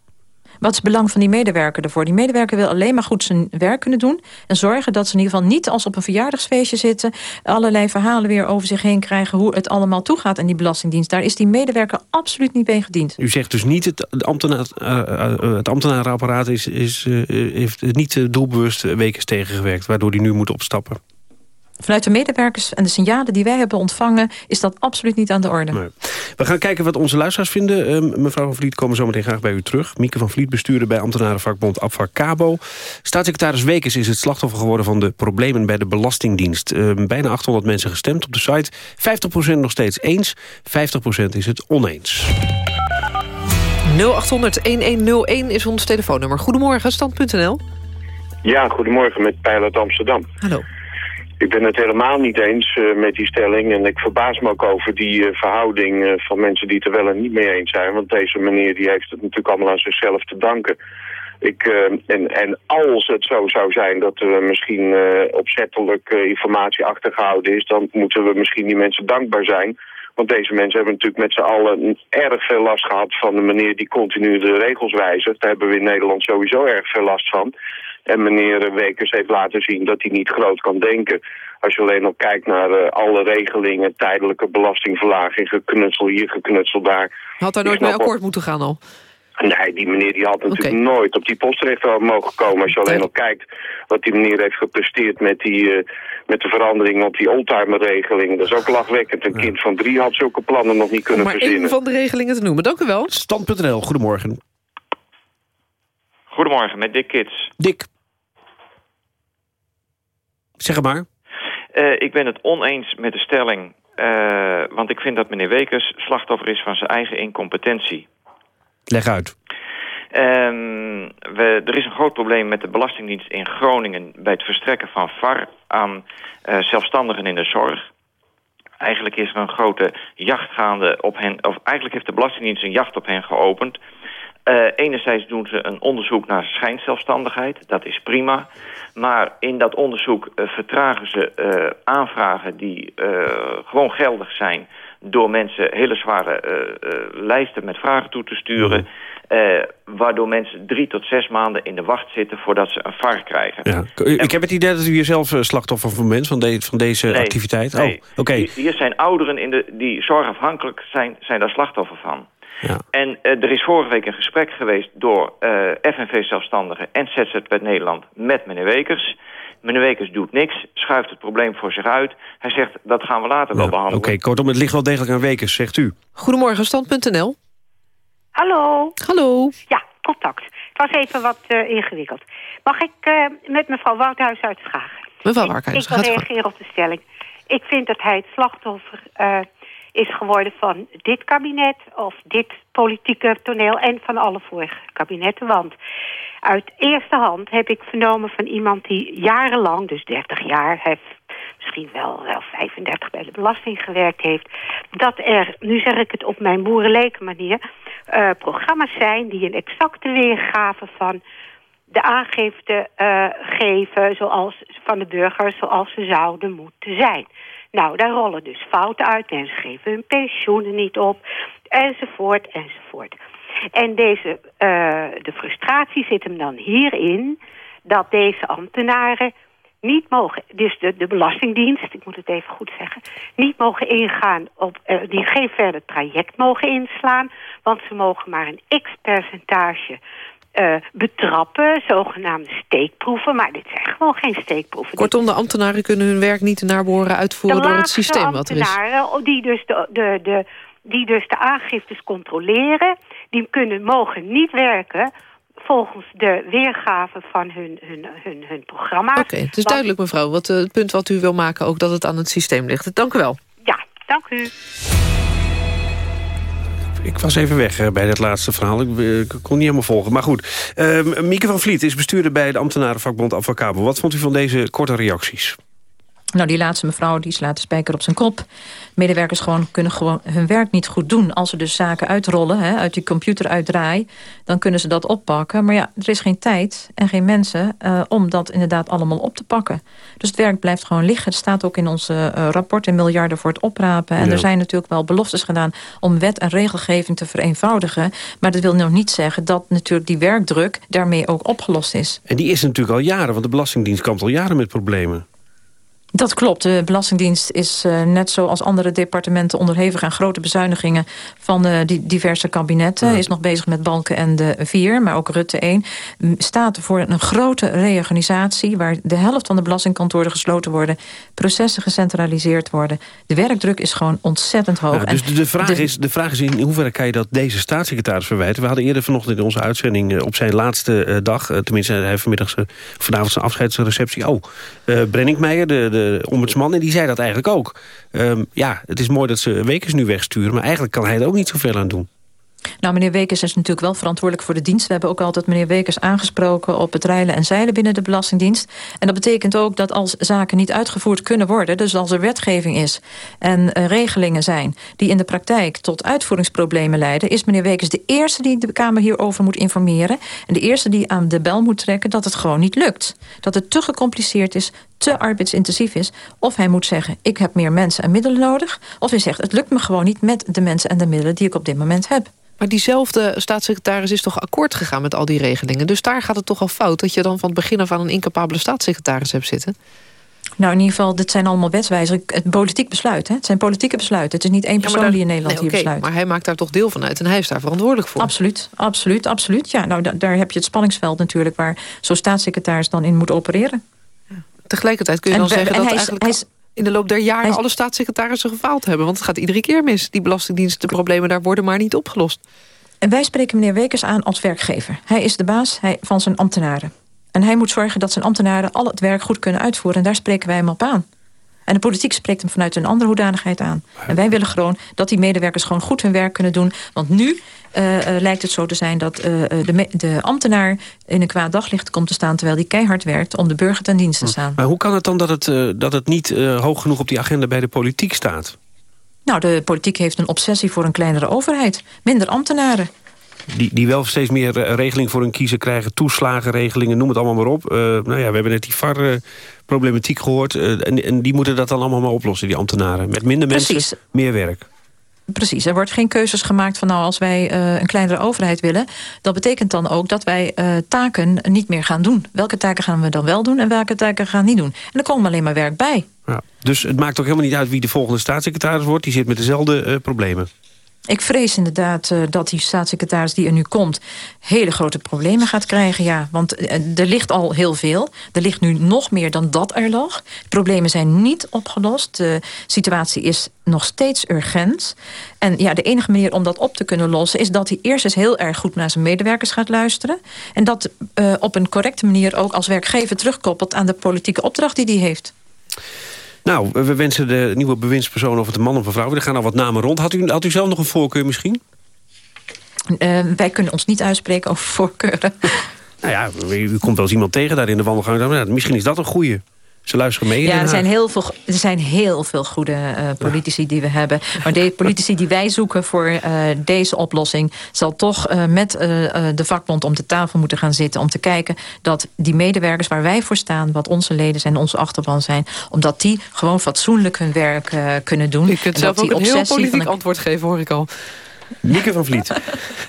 Wat is het belang van die medewerker ervoor? Die medewerker wil alleen maar goed zijn werk kunnen doen... en zorgen dat ze in ieder geval niet als op een verjaardagsfeestje zitten... allerlei verhalen weer over zich heen krijgen... hoe het allemaal toegaat aan die belastingdienst. Daar is die medewerker absoluut niet mee gediend. U zegt dus niet, het, ambtenaar, uh, het ambtenarenapparaat is, is, uh, heeft niet doelbewust wekens tegengewerkt... waardoor die nu moet opstappen? Vanuit de medewerkers en de signalen die wij hebben ontvangen... is dat absoluut niet aan de orde. Nee. We gaan kijken wat onze luisteraars vinden. Uh, mevrouw van Vliet, komen zometeen graag bij u terug. Mieke van Vliet, bestuurder bij ambtenarenvakbond Cabo. Staatssecretaris Wekers is het slachtoffer geworden... van de problemen bij de Belastingdienst. Uh, bijna 800 mensen gestemd op de site. 50% nog steeds eens, 50% is het oneens. 0800-1101 is ons telefoonnummer. Goedemorgen, stand.nl. Ja, goedemorgen met Pijl Amsterdam. Hallo. Ik ben het helemaal niet eens uh, met die stelling en ik verbaas me ook over die uh, verhouding uh, van mensen die het er wel en niet mee eens zijn. Want deze meneer die heeft het natuurlijk allemaal aan zichzelf te danken. Ik, en, en als het zo zou zijn dat er misschien opzettelijk informatie achtergehouden is, dan moeten we misschien die mensen dankbaar zijn. Want deze mensen hebben natuurlijk met z'n allen erg veel last gehad van de meneer die continu de regels wijzigt. Daar hebben we in Nederland sowieso erg veel last van. En meneer Wekers heeft laten zien dat hij niet groot kan denken. Als je alleen nog kijkt naar uh, alle regelingen, tijdelijke belastingverlaging, geknutsel hier, geknutsel daar. Had daar nooit mee akkoord moeten gaan al? Nee, die meneer die had natuurlijk nooit op die postrecht mogen komen. Als je alleen nog kijkt wat die meneer heeft gepresteerd met, die, uh, met de verandering op die oldtimerregeling. Dat is ook lachwekkend. Een kind van drie had zulke plannen nog niet kunnen Om maar verzinnen. één van de regelingen te noemen. Dank u wel. Stand.nl, goedemorgen. Goedemorgen, met Dick Kids. Dick. Zeg maar. Uh, ik ben het oneens met de stelling... Uh, want ik vind dat meneer Wekers slachtoffer is van zijn eigen incompetentie. Leg uit. Um, we, er is een groot probleem met de Belastingdienst in Groningen... bij het verstrekken van VAR aan uh, zelfstandigen in de zorg. Eigenlijk is er een grote jacht gaande op hen... of eigenlijk heeft de Belastingdienst een jacht op hen geopend... Uh, enerzijds doen ze een onderzoek naar schijnzelfstandigheid. Dat is prima. Maar in dat onderzoek uh, vertragen ze uh, aanvragen die gewoon geldig zijn... door mensen hele zware lijsten met vragen toe te sturen. Uh, waardoor mensen drie tot zes maanden in de wacht zitten voordat ze een VAR krijgen. Ja. Ik heb het idee dat u hier zelf slachtoffer van bent, van, de, van deze nee, activiteit. Nee. Oh, oké. Hier, hier zijn ouderen in de, die zorgafhankelijk zijn, zijn daar slachtoffer van. Ja. En uh, er is vorige week een gesprek geweest door uh, FNV-zelfstandigen en ZZP Nederland met meneer Wekers. Meneer Wekers doet niks, schuift het probleem voor zich uit. Hij zegt, dat gaan we later wel behandelen. Oké, kortom, het ligt wel degelijk aan Wekers, zegt u. Goedemorgen, stand.nl. Hallo. Hallo. Ja, contact. Het was even wat uh, ingewikkeld. Mag ik uh, met mevrouw Wouthuis uit Schagen? Mevrouw Ik, Wouthuis, ik wil gaat u reageren op de stelling. Ik vind dat hij het slachtoffer uh, is geworden van dit kabinet... of dit politieke toneel en van alle vorige kabinetten. Want uit eerste hand heb ik vernomen van iemand die jarenlang... dus 30 jaar, heeft misschien wel, wel 35 bij de belasting gewerkt heeft... dat er, nu zeg ik het op mijn boerenleken manier... Uh, programma's zijn die een exacte weergave van de aangifte uh, geven zoals, van de burgers zoals ze zouden moeten zijn. Nou, daar rollen dus fouten uit. Mensen geven hun pensioenen niet op, enzovoort, enzovoort. En deze, uh, de frustratie zit hem dan hierin dat deze ambtenaren niet mogen, dus de, de Belastingdienst, ik moet het even goed zeggen, niet mogen ingaan op, uh, die geen verder traject mogen inslaan, want ze mogen maar een x-percentage uh, betrappen, zogenaamde steekproeven, maar dit zijn gewoon geen steekproeven. Kortom, de ambtenaren kunnen hun werk niet naar behoren uitvoeren door het systeem wat er is. De ambtenaren, die dus de, de, de, die dus de aangiftes controleren, die kunnen, mogen niet werken volgens de weergave van hun, hun, hun, hun programma. Oké, okay, het is duidelijk mevrouw, wat, uh, het punt wat u wil maken ook dat het aan het systeem ligt. Dank u wel. Ja, dank u. Ik was even weg bij dat laatste verhaal. Ik, uh, ik, kon niet helemaal volgen. Maar goed, uh, Mieke van Vliet is bestuurder bij de ambtenarenvakbond Avocabo. Wat vond u van deze korte reacties? Nou, die laatste mevrouw die slaat de spijker op zijn kop. Medewerkers gewoon kunnen gewoon hun werk niet goed doen. Als ze dus zaken uitrollen, hè, uit die computer uitdraaien... dan kunnen ze dat oppakken. Maar ja, er is geen tijd en geen mensen uh, om dat inderdaad allemaal op te pakken. Dus het werk blijft gewoon liggen. Het staat ook in onze uh, rapport in miljarden voor het oprapen. En ja. er zijn natuurlijk wel beloftes gedaan... om wet en regelgeving te vereenvoudigen. Maar dat wil nog niet zeggen dat natuurlijk die werkdruk... daarmee ook opgelost is. En die is natuurlijk al jaren, want de Belastingdienst kampt al jaren met problemen. Dat klopt. De Belastingdienst is uh, net zoals andere departementen onderhevig aan grote bezuinigingen van uh, die diverse kabinetten. Ja. Is nog bezig met Balken en de vier, maar ook Rutte 1. Staat voor een grote reorganisatie waar de helft van de belastingkantoren gesloten worden. Processen gecentraliseerd worden. De werkdruk is gewoon ontzettend hoog. Ja, dus de, de, vraag de, is, de vraag is in hoeverre kan je dat deze staatssecretaris verwijten? We hadden eerder vanochtend in onze uitzending uh, op zijn laatste dag... Tenminste, hij heeft vanmiddag zijn, vanavond zijn afscheidsreceptie... oh, Brenninkmeijer, de, de ombudsman, en die zei dat eigenlijk ook. Um, ja, het is mooi dat ze Wekers nu wegsturen... maar eigenlijk kan hij er ook niet zoveel aan doen. Nou, meneer Wekers is natuurlijk wel verantwoordelijk voor de dienst. We hebben ook altijd meneer Wekers aangesproken op het rijlen en zeilen binnen de Belastingdienst. En dat betekent ook dat als zaken niet uitgevoerd kunnen worden... dus als er wetgeving is en uh, regelingen zijn... die in de praktijk tot uitvoeringsproblemen leiden... is meneer Wekers de eerste die de Kamer hierover moet informeren... en de eerste die aan de bel moet trekken dat het gewoon niet lukt. Dat het te gecompliceerd is, te arbeidsintensief is. Of hij moet zeggen, ik heb meer mensen en middelen nodig. Of hij zegt, het lukt me gewoon niet met de mensen en de middelen... die ik op dit moment heb. Maar diezelfde staatssecretaris is toch akkoord gegaan met al die regelingen. Dus daar gaat het toch al fout dat je dan van het begin af aan een incapabele staatssecretaris hebt zitten? Nou, in ieder geval, dit zijn allemaal wetswijzigingen. Het politiek besluit, hè? Het zijn politieke besluiten. Het is niet één persoon daar, die in Nederland nee, okay, hier besluit. Maar hij maakt daar toch deel van uit en hij is daar verantwoordelijk voor. Absoluut, absoluut, absoluut. Ja, nou, da daar heb je het spanningsveld natuurlijk... waar zo'n staatssecretaris dan in moet opereren. Tegelijkertijd kun je en, dan zeggen en dat hij is, eigenlijk... Hij is, in de loop der jaren is, alle staatssecretarissen gefaald hebben. Want het gaat iedere keer mis. Die belastingdiensten, de problemen daar worden maar niet opgelost. En wij spreken meneer Wekers aan als werkgever. Hij is de baas van zijn ambtenaren. En hij moet zorgen dat zijn ambtenaren al het werk goed kunnen uitvoeren. En daar spreken wij hem op aan. En de politiek spreekt hem vanuit een andere hoedanigheid aan. En wij willen gewoon dat die medewerkers gewoon goed hun werk kunnen doen. Want nu uh, uh, lijkt het zo te zijn dat uh, de, de, ambtenaar in een kwaad daglicht komt te staan... terwijl die keihard werkt om de burger ten dienste te staan. Maar hoe kan het dan dat het, dat het niet hoog genoeg op die agenda bij de politiek staat? Nou, de politiek heeft een obsessie voor een kleinere overheid. Minder ambtenaren. Die, die wel steeds meer regeling voor hun kiezer krijgen. Toeslagenregelingen, noem het allemaal maar op. Nou ja, we hebben net die VAR-problematiek gehoord. En, en, die moeten dat dan allemaal maar oplossen, die ambtenaren. Met minder Precies. mensen, meer werk. Precies, er wordt geen keuzes gemaakt van nou als wij uh, een kleinere overheid willen. Dat betekent dan ook dat wij uh, taken niet meer gaan doen. Welke taken gaan we dan wel doen en welke taken gaan we niet doen? En er komt alleen maar werk bij. Ja, dus het maakt ook helemaal niet uit wie de volgende staatssecretaris wordt. Die zit met dezelfde uh, problemen. Ik vrees inderdaad uh, dat die staatssecretaris die er nu komt... hele grote problemen gaat krijgen, ja. Want uh, er ligt al heel veel. Er ligt nu nog meer dan dat er lag. Problemen zijn niet opgelost. De situatie is nog steeds urgent. En ja, de enige manier om dat op te kunnen lossen... is dat hij eerst eens heel erg goed naar zijn medewerkers gaat luisteren. En dat uh, op een correcte manier ook als werkgever terugkoppelt... aan de politieke opdracht die hij heeft. Nou, we wensen de nieuwe bewindspersoon of het een man of een vrouw. Er gaan al wat namen rond. Had u, had u zelf nog een voorkeur misschien? Uh, wij kunnen ons niet uitspreken over voorkeuren. [LAUGHS] nou ja, u komt wel eens iemand tegen daar in de wandelgang. Misschien is dat een goeie. Ze luisteren mee. Ja, er zijn, heel veel, er zijn heel veel goede uh, politici ja. die we hebben. Maar de politici die wij zoeken voor uh, deze oplossing... zal toch uh, met de vakbond om de tafel moeten gaan zitten... om te kijken dat die medewerkers waar wij voor staan... wat onze leden zijn, onze achterban zijn... omdat die gewoon fatsoenlijk hun werk kunnen doen. Je kunt zelf ook een heel politiek antwoord geven, hoor ik al. Mieke van Vliet,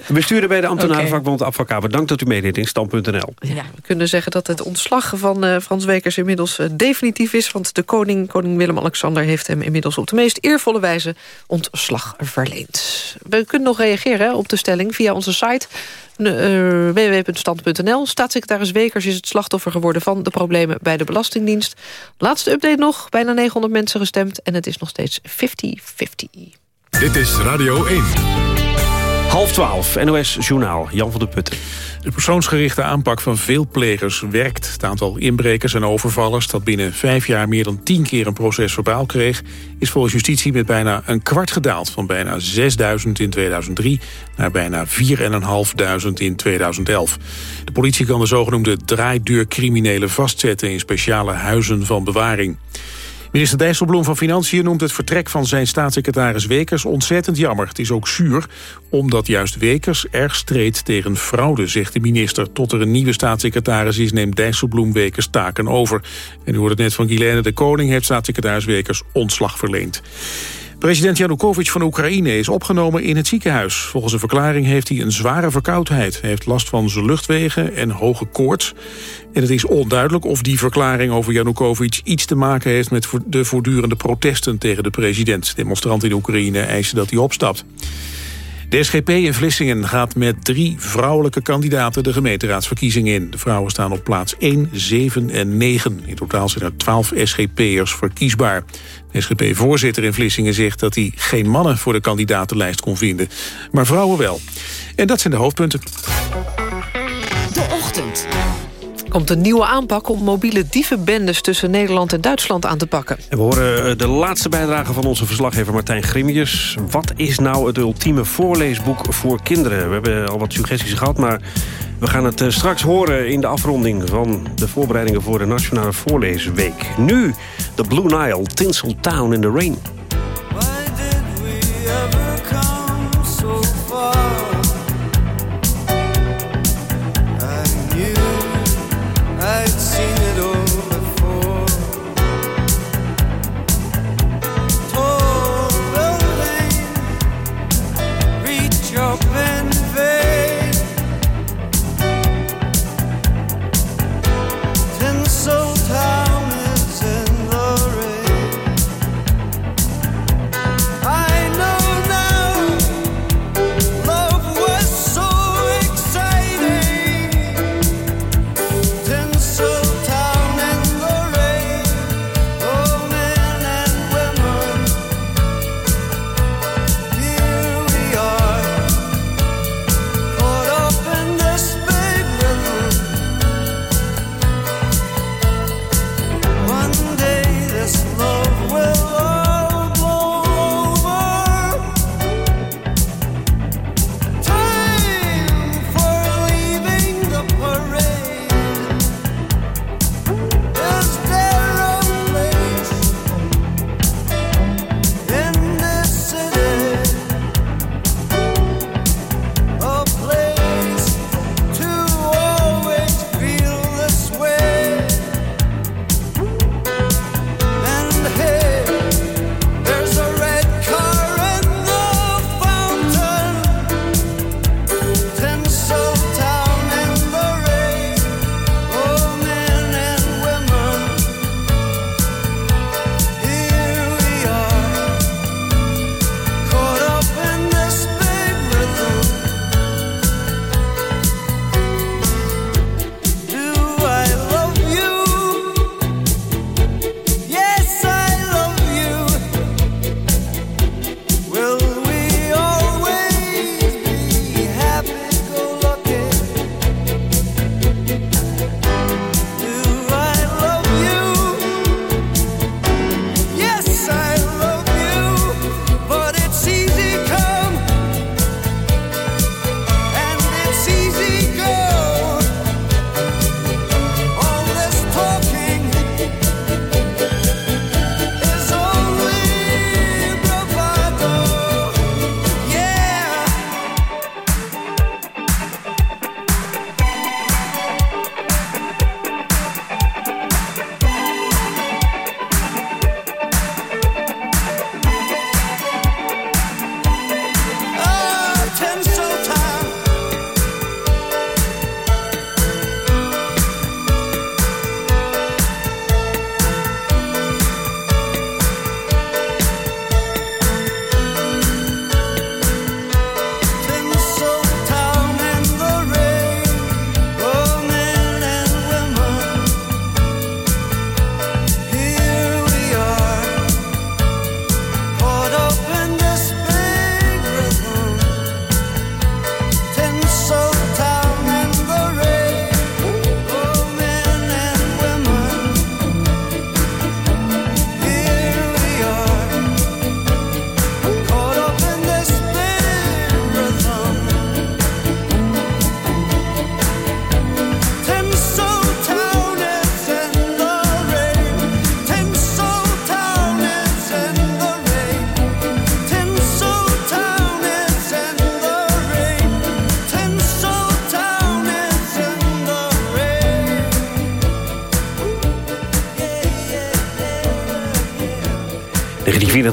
bestuurder bij de ambtenarenvakbond okay. Dank dat u meedeed in Stand.nl. Ja, we kunnen zeggen dat het ontslag van uh, Frans Wekers inmiddels uh, definitief is. Want de koning, koning Willem-Alexander, heeft hem inmiddels op de meest eervolle wijze ontslag verleend. We kunnen nog reageren hè, op de stelling via onze site uh, www.stand.nl. Staatssecretaris Wekers is het slachtoffer geworden van de problemen bij de Belastingdienst. Laatste update nog, bijna 900 mensen gestemd en het is nog steeds 50-50. Dit is Radio 1. Half twaalf, NOS Journaal, Jan van der Putten. De persoonsgerichte aanpak van veel plegers werkt. Het aantal inbrekers en overvallers dat binnen vijf jaar meer dan tien keer een proces verbaal kreeg... is volgens justitie met bijna een kwart gedaald. Van bijna 6.000 in 2003 naar bijna 4.500 in 2011. De politie kan de zogenoemde draaideurcriminelen vastzetten... in speciale huizen van bewaring. Minister Dijsselbloem van Financiën noemt het vertrek van zijn staatssecretaris Wekers ontzettend jammer. Het is ook zuur, omdat juist Wekers erg streed tegen fraude, zegt de minister. Tot er een nieuwe staatssecretaris is, neemt Dijsselbloem Wekers taken over. En u hoort het net van Guilaine de Koning, heeft staatssecretaris Wekers ontslag verleend. President Janukovic van Oekraïne is opgenomen in het ziekenhuis. Volgens een verklaring heeft hij een zware verkoudheid. Hij heeft last van zijn luchtwegen en hoge koorts. En het is onduidelijk of die verklaring over Janukovic iets te maken heeft... met de voortdurende protesten tegen de president. Demonstranten in Oekraïne eisen dat hij opstapt. De SGP in Vlissingen gaat met drie vrouwelijke kandidaten de gemeenteraadsverkiezingen in. De vrouwen staan op plaats 1, 7 en 9. In totaal zijn er 12 SGP'ers verkiesbaar. De SGP-voorzitter in Vlissingen zegt dat hij geen mannen voor de kandidatenlijst kon vinden. Maar vrouwen wel. En dat zijn de hoofdpunten. Komt een nieuwe aanpak om mobiele dievenbendes tussen Nederland en Duitsland aan te pakken. En we horen eh, de laatste bijdrage van onze verslaggever Martijn Grimmius. Wat is nou het ultieme voorleesboek voor kinderen? We hebben al wat suggesties gehad, maar we gaan het eh, straks horen in de afronding van de voorbereidingen voor de Nationale Voorleesweek. Nu de Blue Nile, Tinsel Town in the Rain.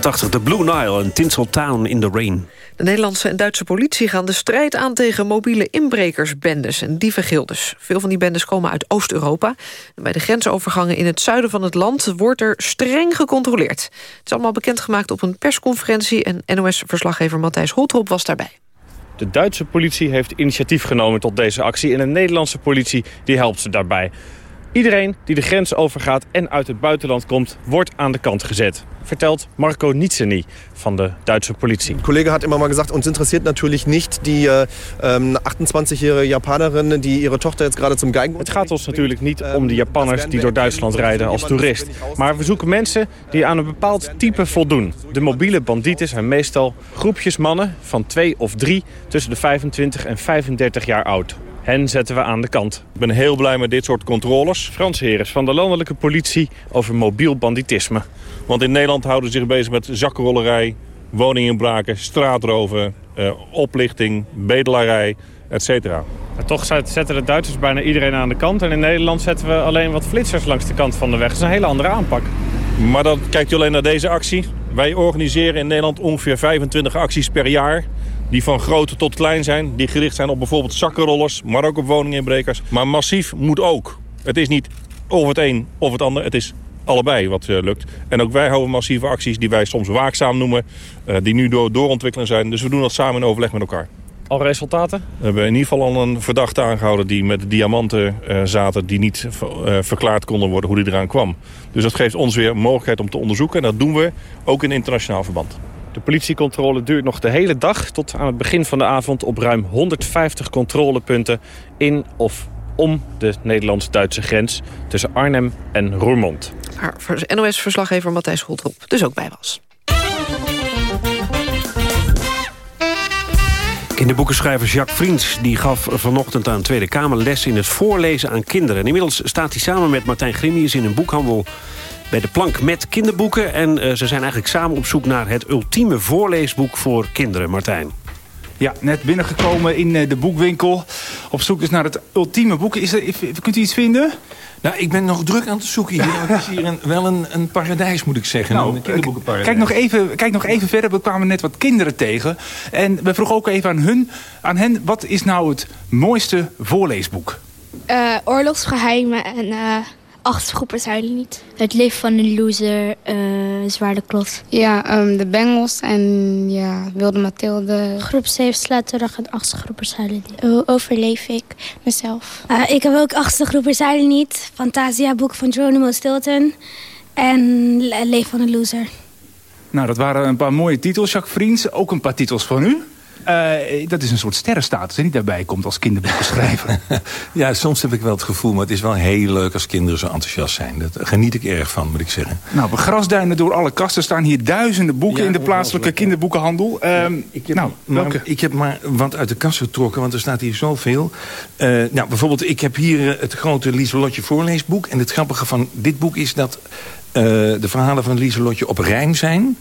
1984, The Blue Nile en Tinsel Town in the Rain. De Nederlandse en Duitse politie gaan de strijd aan tegen mobiele inbrekersbendes en dievengildes. Veel van die bendes komen uit Oost-Europa. Bij de grensovergangen in het zuiden van het land wordt er streng gecontroleerd. Het is allemaal bekendgemaakt op een persconferentie en NOS-verslaggever Matthijs Holtrop was daarbij. De Duitse politie heeft initiatief genomen tot deze actie... en de Nederlandse politie die helpt ze daarbij. Iedereen die de grens overgaat en uit het buitenland komt, wordt aan de kant gezet. Vertelt Marco Nietzsche van de Duitse politie. Een collega had immer mal gesagt, ons interessiert natuurlijk niet die uh, um, 28-jarige Japanerin die ihre Tochter jetzt gerade zum Geigen... Het gaat ons natuurlijk niet om de Japanners die door Duitsland rijden als toerist. Maar we zoeken mensen die aan een bepaald type voldoen. De mobiele bandieten zijn meestal groepjes mannen van twee of drie tussen de 25 en 35 jaar oud. Hen zetten we aan de kant. Ik ben heel blij met dit soort controles. Frans Heres van de landelijke politie over mobiel banditisme. Want in Nederland houden ze zich bezig met zakkenrollerij, woninginbraken, straatroven, eh, oplichting, bedelarij, etc. toch zetten de Duitsers bijna iedereen aan de kant. En in Nederland zetten we alleen wat flitsers langs de kant van de weg. Dat is een hele andere aanpak. Maar dan kijkt u alleen naar deze actie. Wij organiseren in Nederland ongeveer 25 acties per jaar die van groot tot klein zijn. Die gericht zijn op bijvoorbeeld zakkenrollers, maar ook op woninginbrekers. Maar massief moet ook. Het is niet of het een of het ander, het is allebei wat uh, lukt. En ook wij houden massieve acties die wij soms waakzaam noemen, uh, die nu door doorontwikkelen zijn. Dus we doen dat samen in overleg met elkaar. Al resultaten? We hebben in ieder geval al een verdachte aangehouden die met diamanten uh, zaten... die niet verklaard konden worden hoe die eraan kwam. Dus dat geeft ons weer mogelijkheid om te onderzoeken. En dat doen we ook in internationaal verband. De politiecontrole duurt nog de hele dag tot aan het begin van de avond... op ruim 150 controlepunten in of om de Nederlands-Duitse grens... tussen Arnhem en Roermond. Waar NOS-verslaggever Matthijs Holtrop dus ook bij was. Kinderboekenschrijver Jacques Vriends die gaf vanochtend aan Tweede Kamer les in het voorlezen aan kinderen. inmiddels staat hij samen met Martijn Grimius in een boekhandel bij de plank met kinderboeken. En uh, ze zijn eigenlijk samen op zoek naar het ultieme voorleesboek voor kinderen. Martijn. Ja, net binnengekomen in eh, de boekwinkel. Op zoek dus naar het ultieme boek. Is er, kunt u iets vinden? Nou, ik ben nog druk aan het zoeken hier. Het is hier een, wel een, een paradijs, moet ik zeggen. Nou, een kinderboekenparadijs. Kijk nog, even, kijk nog even verder. We kwamen net wat kinderen tegen. En we vroegen ook even aan, hun, aan hen... wat is nou het mooiste voorleesboek? Uh, oorlogsgeheimen en... Uh Achtergroepers huilen niet. Het leven van een loser, uh, Zwaarde Klot. Ja, um, de Bengals en ja, Wilde Mathilde. Groep 7 sluit terug en Achtergroepers huilen niet. Hoe overleef ik mezelf? Uh, ik heb ook Achtergroepers huilen niet. Fantasia boek van Geronimo Stilton. En Leven van een loser. Nou, dat waren een paar mooie titels. Jacques Vriends, ook een paar titels van u. Uh, dat is een soort sterrenstatus die daarbij komt als kinderboekenschrijver. [LAUGHS] ja, soms heb ik wel het gevoel, maar het is wel heel leuk als kinderen zo enthousiast zijn. Dat geniet ik erg van, moet ik zeggen. Nou, we grasduinen door alle kasten staan hier duizenden boeken in de plaatselijke kinderboekenhandel. Uh, ik, heb, nou, welke? ik heb maar wat uit de kast getrokken, want er staat hier zoveel. Uh, nou, bijvoorbeeld, ik heb hier het grote Lieselotje voorleesboek. En het grappige van dit boek is dat de verhalen van Lieselotje op rijm zijn.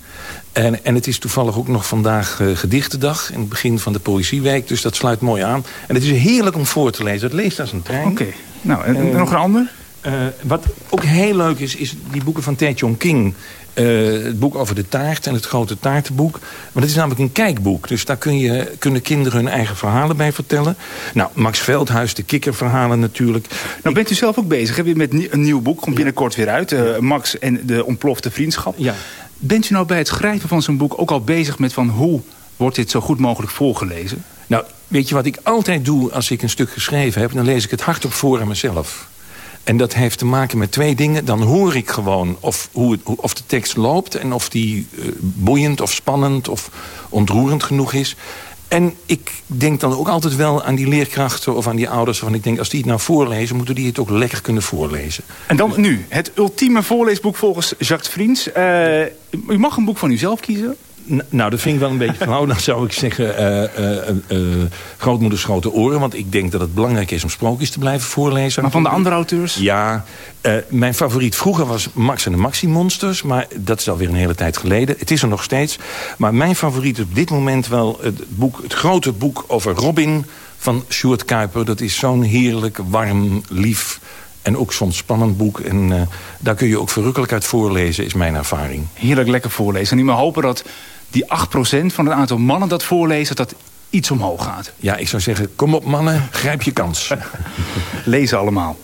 En, en het is toevallig ook nog vandaag uh, gedichtendag. In het begin van de Poëzieweek. Dus dat sluit mooi aan. En het is heerlijk om voor te lezen. Het leest als een trein. Oké. Nou, en uh, nog een ander? Uh, wat ook heel leuk is, is die boeken van Tae King. Het boek over de taart en het grote taartenboek. Maar dat is namelijk een kijkboek. Dus daar kun je, kunnen kinderen hun eigen verhalen bij vertellen. Nou, Max Veldhuis, de kikkerverhalen natuurlijk. Nou, bent u zelf ook bezig hè? met een nieuw boek. Komt binnenkort weer uit. Max en de ontplofte vriendschap. Ja. Bent u nou bij het schrijven van zo'n boek ook al bezig met van hoe wordt dit zo goed mogelijk voorgelezen? Nou, weet je wat ik altijd doe als ik een stuk geschreven heb? Dan lees ik het hardop voor aan mezelf. En dat heeft te maken met twee dingen. Dan hoor ik gewoon of, hoe of de tekst loopt... en of die uh, boeiend of spannend of ontroerend genoeg is. En ik denk dan ook altijd wel aan die leerkrachten of aan die ouders... van ik denk, als die het nou voorlezen, moeten die het ook lekker kunnen voorlezen. En dan nu, het ultieme voorleesboek volgens Jacques Vriends. Uh, u mag een boek van uzelf kiezen. Nou, dat vind ik wel een beetje flauw. Dan zou ik zeggen uh, uh, uh, Grootmoeders Grote Oren. Want ik denk dat het belangrijk is om sprookjes te blijven voorlezen. Maar van de andere auteurs? Ja, mijn favoriet vroeger was Max en de Maxi Monsters. Maar dat is alweer een hele tijd geleden. Het is er nog steeds. Maar mijn favoriet op dit moment wel het, boek, het grote boek over Robin van Sjoerd Kuiper. Dat is zo'n heerlijk, warm, lief En ook soms spannend boek. En uh, daar kun je ook verrukkelijk uit voorlezen, is mijn ervaring. Heerlijk lekker voorlezen. En nu maar hopen dat die 8% van het aantal mannen dat voorlezen... dat iets omhoog gaat. Ja, ik zou zeggen, kom op mannen, grijp je kans. [LAUGHS] Lezen allemaal.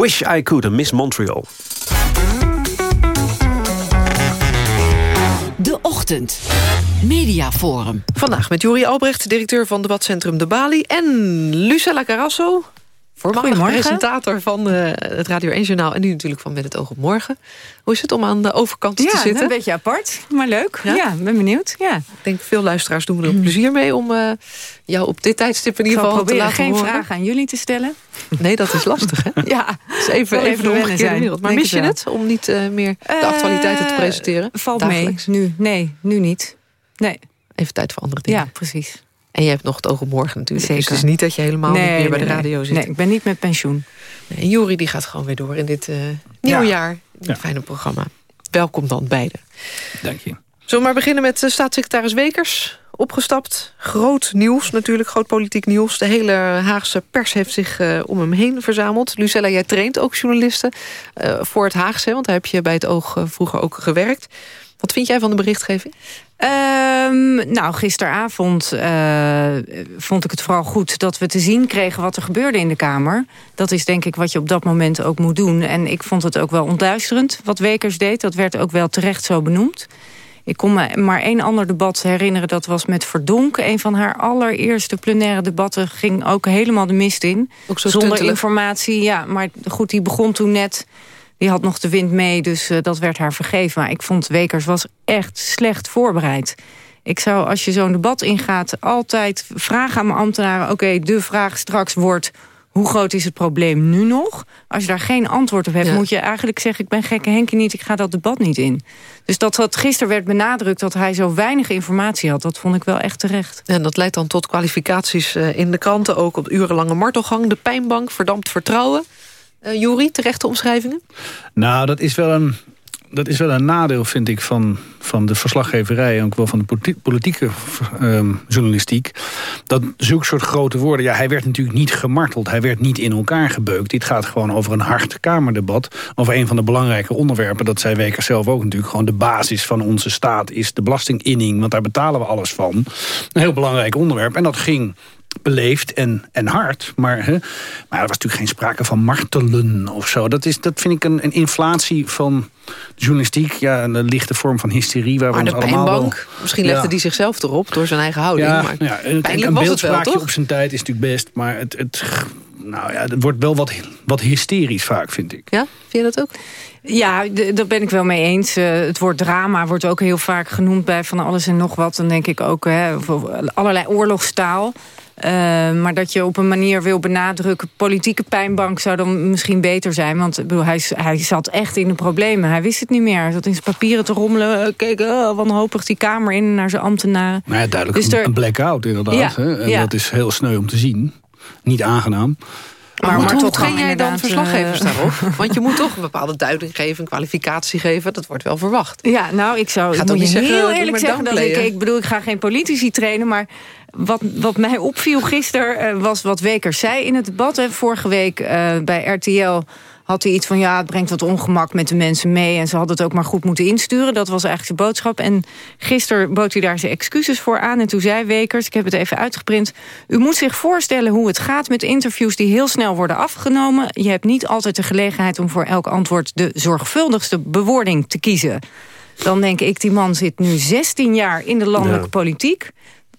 Wish I Could, Miss Montreal. De Ochtend. Mediaforum. Vandaag met Juri Albrecht, directeur van debatcentrum De Bali... en Lucella Carasso, voormalig presentator van uh, het Radio 1-journaal... en nu natuurlijk van Met het oog op morgen. Hoe is het om aan de overkant ja, te zitten? een beetje apart, maar leuk. Ja, ben benieuwd. Ja. Ik denk veel luisteraars doen er plezier mee... om uh, jou op dit tijdstip in ieder geval te laten geen horen. vragen aan jullie te stellen. Nee, dat is lastig, hè? [LAUGHS] ja. Dus even, even de omgekeerde wereld. Maar mis je het om niet uh, meer de actualiteiten te presenteren? Valt dagelijks? mee, nu. Nee, nu niet. Nee. Even tijd voor andere dingen. Ja, precies. En je hebt nog het oog op morgen natuurlijk. Zeker. Dus het is niet dat je helemaal nee, niet meer bij de radio nee. zit. Nee, ik ben niet met pensioen. Nee, Juri die gaat gewoon weer door in dit uh, nieuwe Ja. jaar. In dit Ja. fijne programma. Welkom dan beiden. Dank je. Zullen we maar beginnen met uh, staatssecretaris Wekers. Opgestapt. Groot nieuws natuurlijk, groot politiek nieuws. De hele Haagse pers heeft zich uh, om hem heen verzameld. Lucella, jij traint ook journalisten uh, voor het Haagse. Want daar heb je bij het oog uh, vroeger ook gewerkt. Wat vind jij van de berichtgeving? Um, nou, gisteravond uh, vond ik het vooral goed dat we te zien kregen wat er gebeurde in de Kamer. Dat is denk ik wat je op dat moment ook moet doen. En ik vond het ook wel ontduisterend wat Wekers deed. Dat werd ook wel terecht zo benoemd. Ik kon me maar één ander debat herinneren. Dat was met Verdonk. Een van haar allereerste plenaire debatten ging ook helemaal de mist in. Zonder informatie. Ja, maar goed, die begon toen net Die had nog de wind mee, dus eh, dat werd haar vergeven. Maar ik vond Wekers was echt slecht voorbereid. Ik zou, als je zo'n debat ingaat, altijd vragen aan mijn ambtenaren... oké, de vraag straks wordt... hoe groot is het probleem nu nog? Als je daar geen antwoord op hebt, moet je eigenlijk zeggen... ik ben gekke Henkie niet, ik ga dat debat niet in. Dus dat wat gisteren werd benadrukt dat hij zo weinig informatie had... dat vond ik wel echt terecht. En dat leidt dan tot kwalificaties eh, in de kranten... ook op urenlange martelgang, de pijnbank, verdampt vertrouwen. Uh, Jury, terechte omschrijvingen? Nou, dat is wel een dat is wel een nadeel, vind ik, van, van de verslaggeverij... en ook wel van de politieke ehm, journalistiek. Dat zulke soort grote woorden... ja, hij werd natuurlijk niet gemarteld. Hij werd niet in elkaar gebeukt. Dit gaat gewoon over een hard Kamerdebat. Over een van de belangrijke onderwerpen. Dat zei Weker zelf ook natuurlijk. Gewoon de basis van onze staat is de belastinginning. Want daar betalen we alles van. Een heel belangrijk onderwerp. En dat ging beleefd en, en hard. Maar, hè, maar er was natuurlijk geen sprake van martelen of zo. Dat, is, dat vind ik een, een inflatie van journalistiek. Ja, een lichte vorm van hysterie. Waar maar we de ons allemaal pijnbank, wel, misschien ja. legde die zichzelf erop door zijn eigen houding. Ja, maar ja, een, pijnlijk een was het wel, beeldspraakje toch? op zijn tijd is natuurlijk best. Maar het, het, nou ja, het wordt wel wat, wat hysterisch vaak, vind ik. Ja, vind je dat ook? Ja, daar ben ik wel mee eens. Eh, het woord drama wordt ook heel vaak genoemd bij van alles en nog wat. Dan denk ik ook hè, allerlei oorlogstaal. Eh, maar dat je op een manier wil benadrukken... politieke pijnbank zou dan misschien beter zijn. Want ik bedoel, hij, hij zat echt in de problemen. Hij wist het niet meer. Hij zat in zijn papieren te rommelen. Eh, Keek oh, wanhopig die kamer in naar zijn ambtenaren. Nou ja, duidelijk Dus een- er- een blackout inderdaad. Ja, hè? En ja. dat is heel sneu om te zien. Niet aangenaam. Maar, Maar- hoe maar toch jij dan verslaggevers eh, daarop? [LAUGHS] Want je moet toch een bepaalde duiding geven, een kwalificatie geven. Dat wordt wel verwacht. Ja, nou, ik zou Gaat ik toch moet niet je zeggen, heel doe eerlijk zeggen dat ik, ik bedoel, ik ga geen politici trainen, maar wat, wat mij opviel gisteren eh, was wat Wekers zei in het debat. Hè. Vorige week eh, bij RTL had hij iets van, ja, het brengt wat ongemak met de mensen mee. En ze hadden het ook maar goed moeten insturen. Dat was eigenlijk zijn boodschap. En gisteren bood hij daar zijn excuses voor aan. En toen zei Wekers, ik heb het even uitgeprint... u moet zich voorstellen hoe het gaat met interviews die heel snel worden afgenomen. Je hebt niet altijd de gelegenheid om voor elk antwoord... de zorgvuldigste bewoording te kiezen. Dan denk ik, die man zit nu 16 jaar in de landelijke Ja. politiek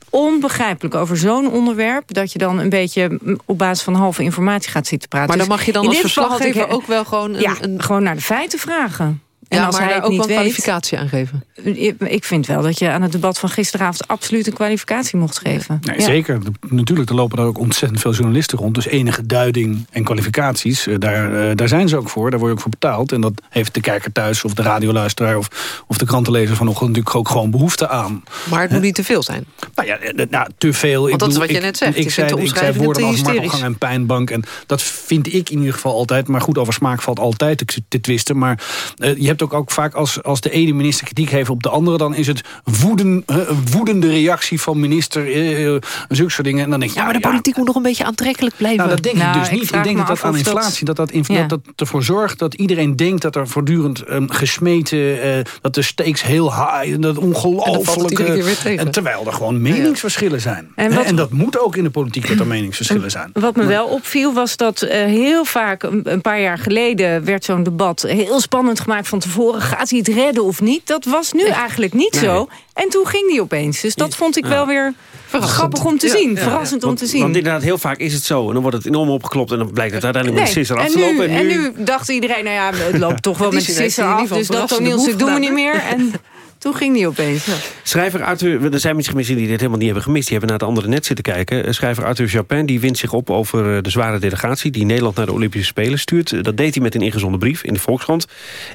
onbegrijpelijk over zo'n onderwerp... dat je dan een beetje op basis van halve informatie gaat zitten praten. Maar dan Dus mag je dan als verslaggever ook wel gewoon een- ja, een- gewoon naar de feiten vragen. En Ja, als maar hij ook niet wel weet, kwalificatie aan geven. ik- Ik vind wel dat je aan het debat van gisteravond... absoluut een kwalificatie mocht geven. Nee, Ja. Zeker. Natuurlijk, er lopen daar ook ontzettend veel journalisten rond. Dus enige duiding en kwalificaties, eh, daar, eh, daar zijn ze ook voor. Daar word je ook voor betaald. En dat heeft de kijker thuis of de radioluisteraar... of, of de krantenlezer vanochtend natuurlijk ook gewoon behoefte aan. Maar het moet niet te veel zijn. Nou ja, eh, nou, te veel. Want ik dat is wat je net zegt. Ik zei, ik zei woorden als martelgang en pijnbank. En dat vind ik in ieder geval altijd. Maar goed, over smaak valt altijd te, te twisten. Maar eh, je hebt ook, ook vaak als, als de ene minister kritiek heeft op de andere... dan is het woeden, een woedende reactie van minister. eh, eh, zulke soort dingen. En dan denk je, Ja, maar de politiek moet nog een beetje aantrekkelijk blijven. nou, dat denk Nou, ik dus ik niet. Ik denk dat dat aan inflatie, dat dat, Ja. dat, dat ervoor zorgt dat iedereen denkt dat er voortdurend ehm, gesmeten, eh, dat de stakes heel high, en dat En dan valt het ongelooflijk. iedere keer weer tegen. en terwijl er gewoon meningsverschillen zijn. En En, wat- en dat moet ook in de politiek dat er meningsverschillen zijn. Wat me wel opviel was dat eh, heel vaak een, een paar jaar geleden... werd zo'n debat heel spannend gemaakt van tevoren. Gaat hij het redden of niet? Dat was nu eigenlijk niet Nee. zo. En toen ging die opeens. Dus dat vond ik wel weer grappig om te zien. Verrassend om want, te zien. Want inderdaad, heel vaak is het zo. En dan wordt het enorm opgeklopt. En dan blijkt het uiteindelijk met de sisser af en, te lopen. nu, en nu dacht iedereen, nou ja, het loopt toch [LAUGHS] wel met sisser af. Dus dat toneelstuk doen we niet meer. En [LAUGHS] toen ging die opeens. Ja. Schrijver Arthur, er zijn mensen misschien die dit helemaal niet hebben gemist. Die hebben naar het andere net zitten kijken. Eh, Schrijver Arthur Japin die wint zich op over eh, de zware delegatie... die Nederland naar de Olympische Spelen stuurt. Dat deed hij met een ingezonden brief in de Volkskrant.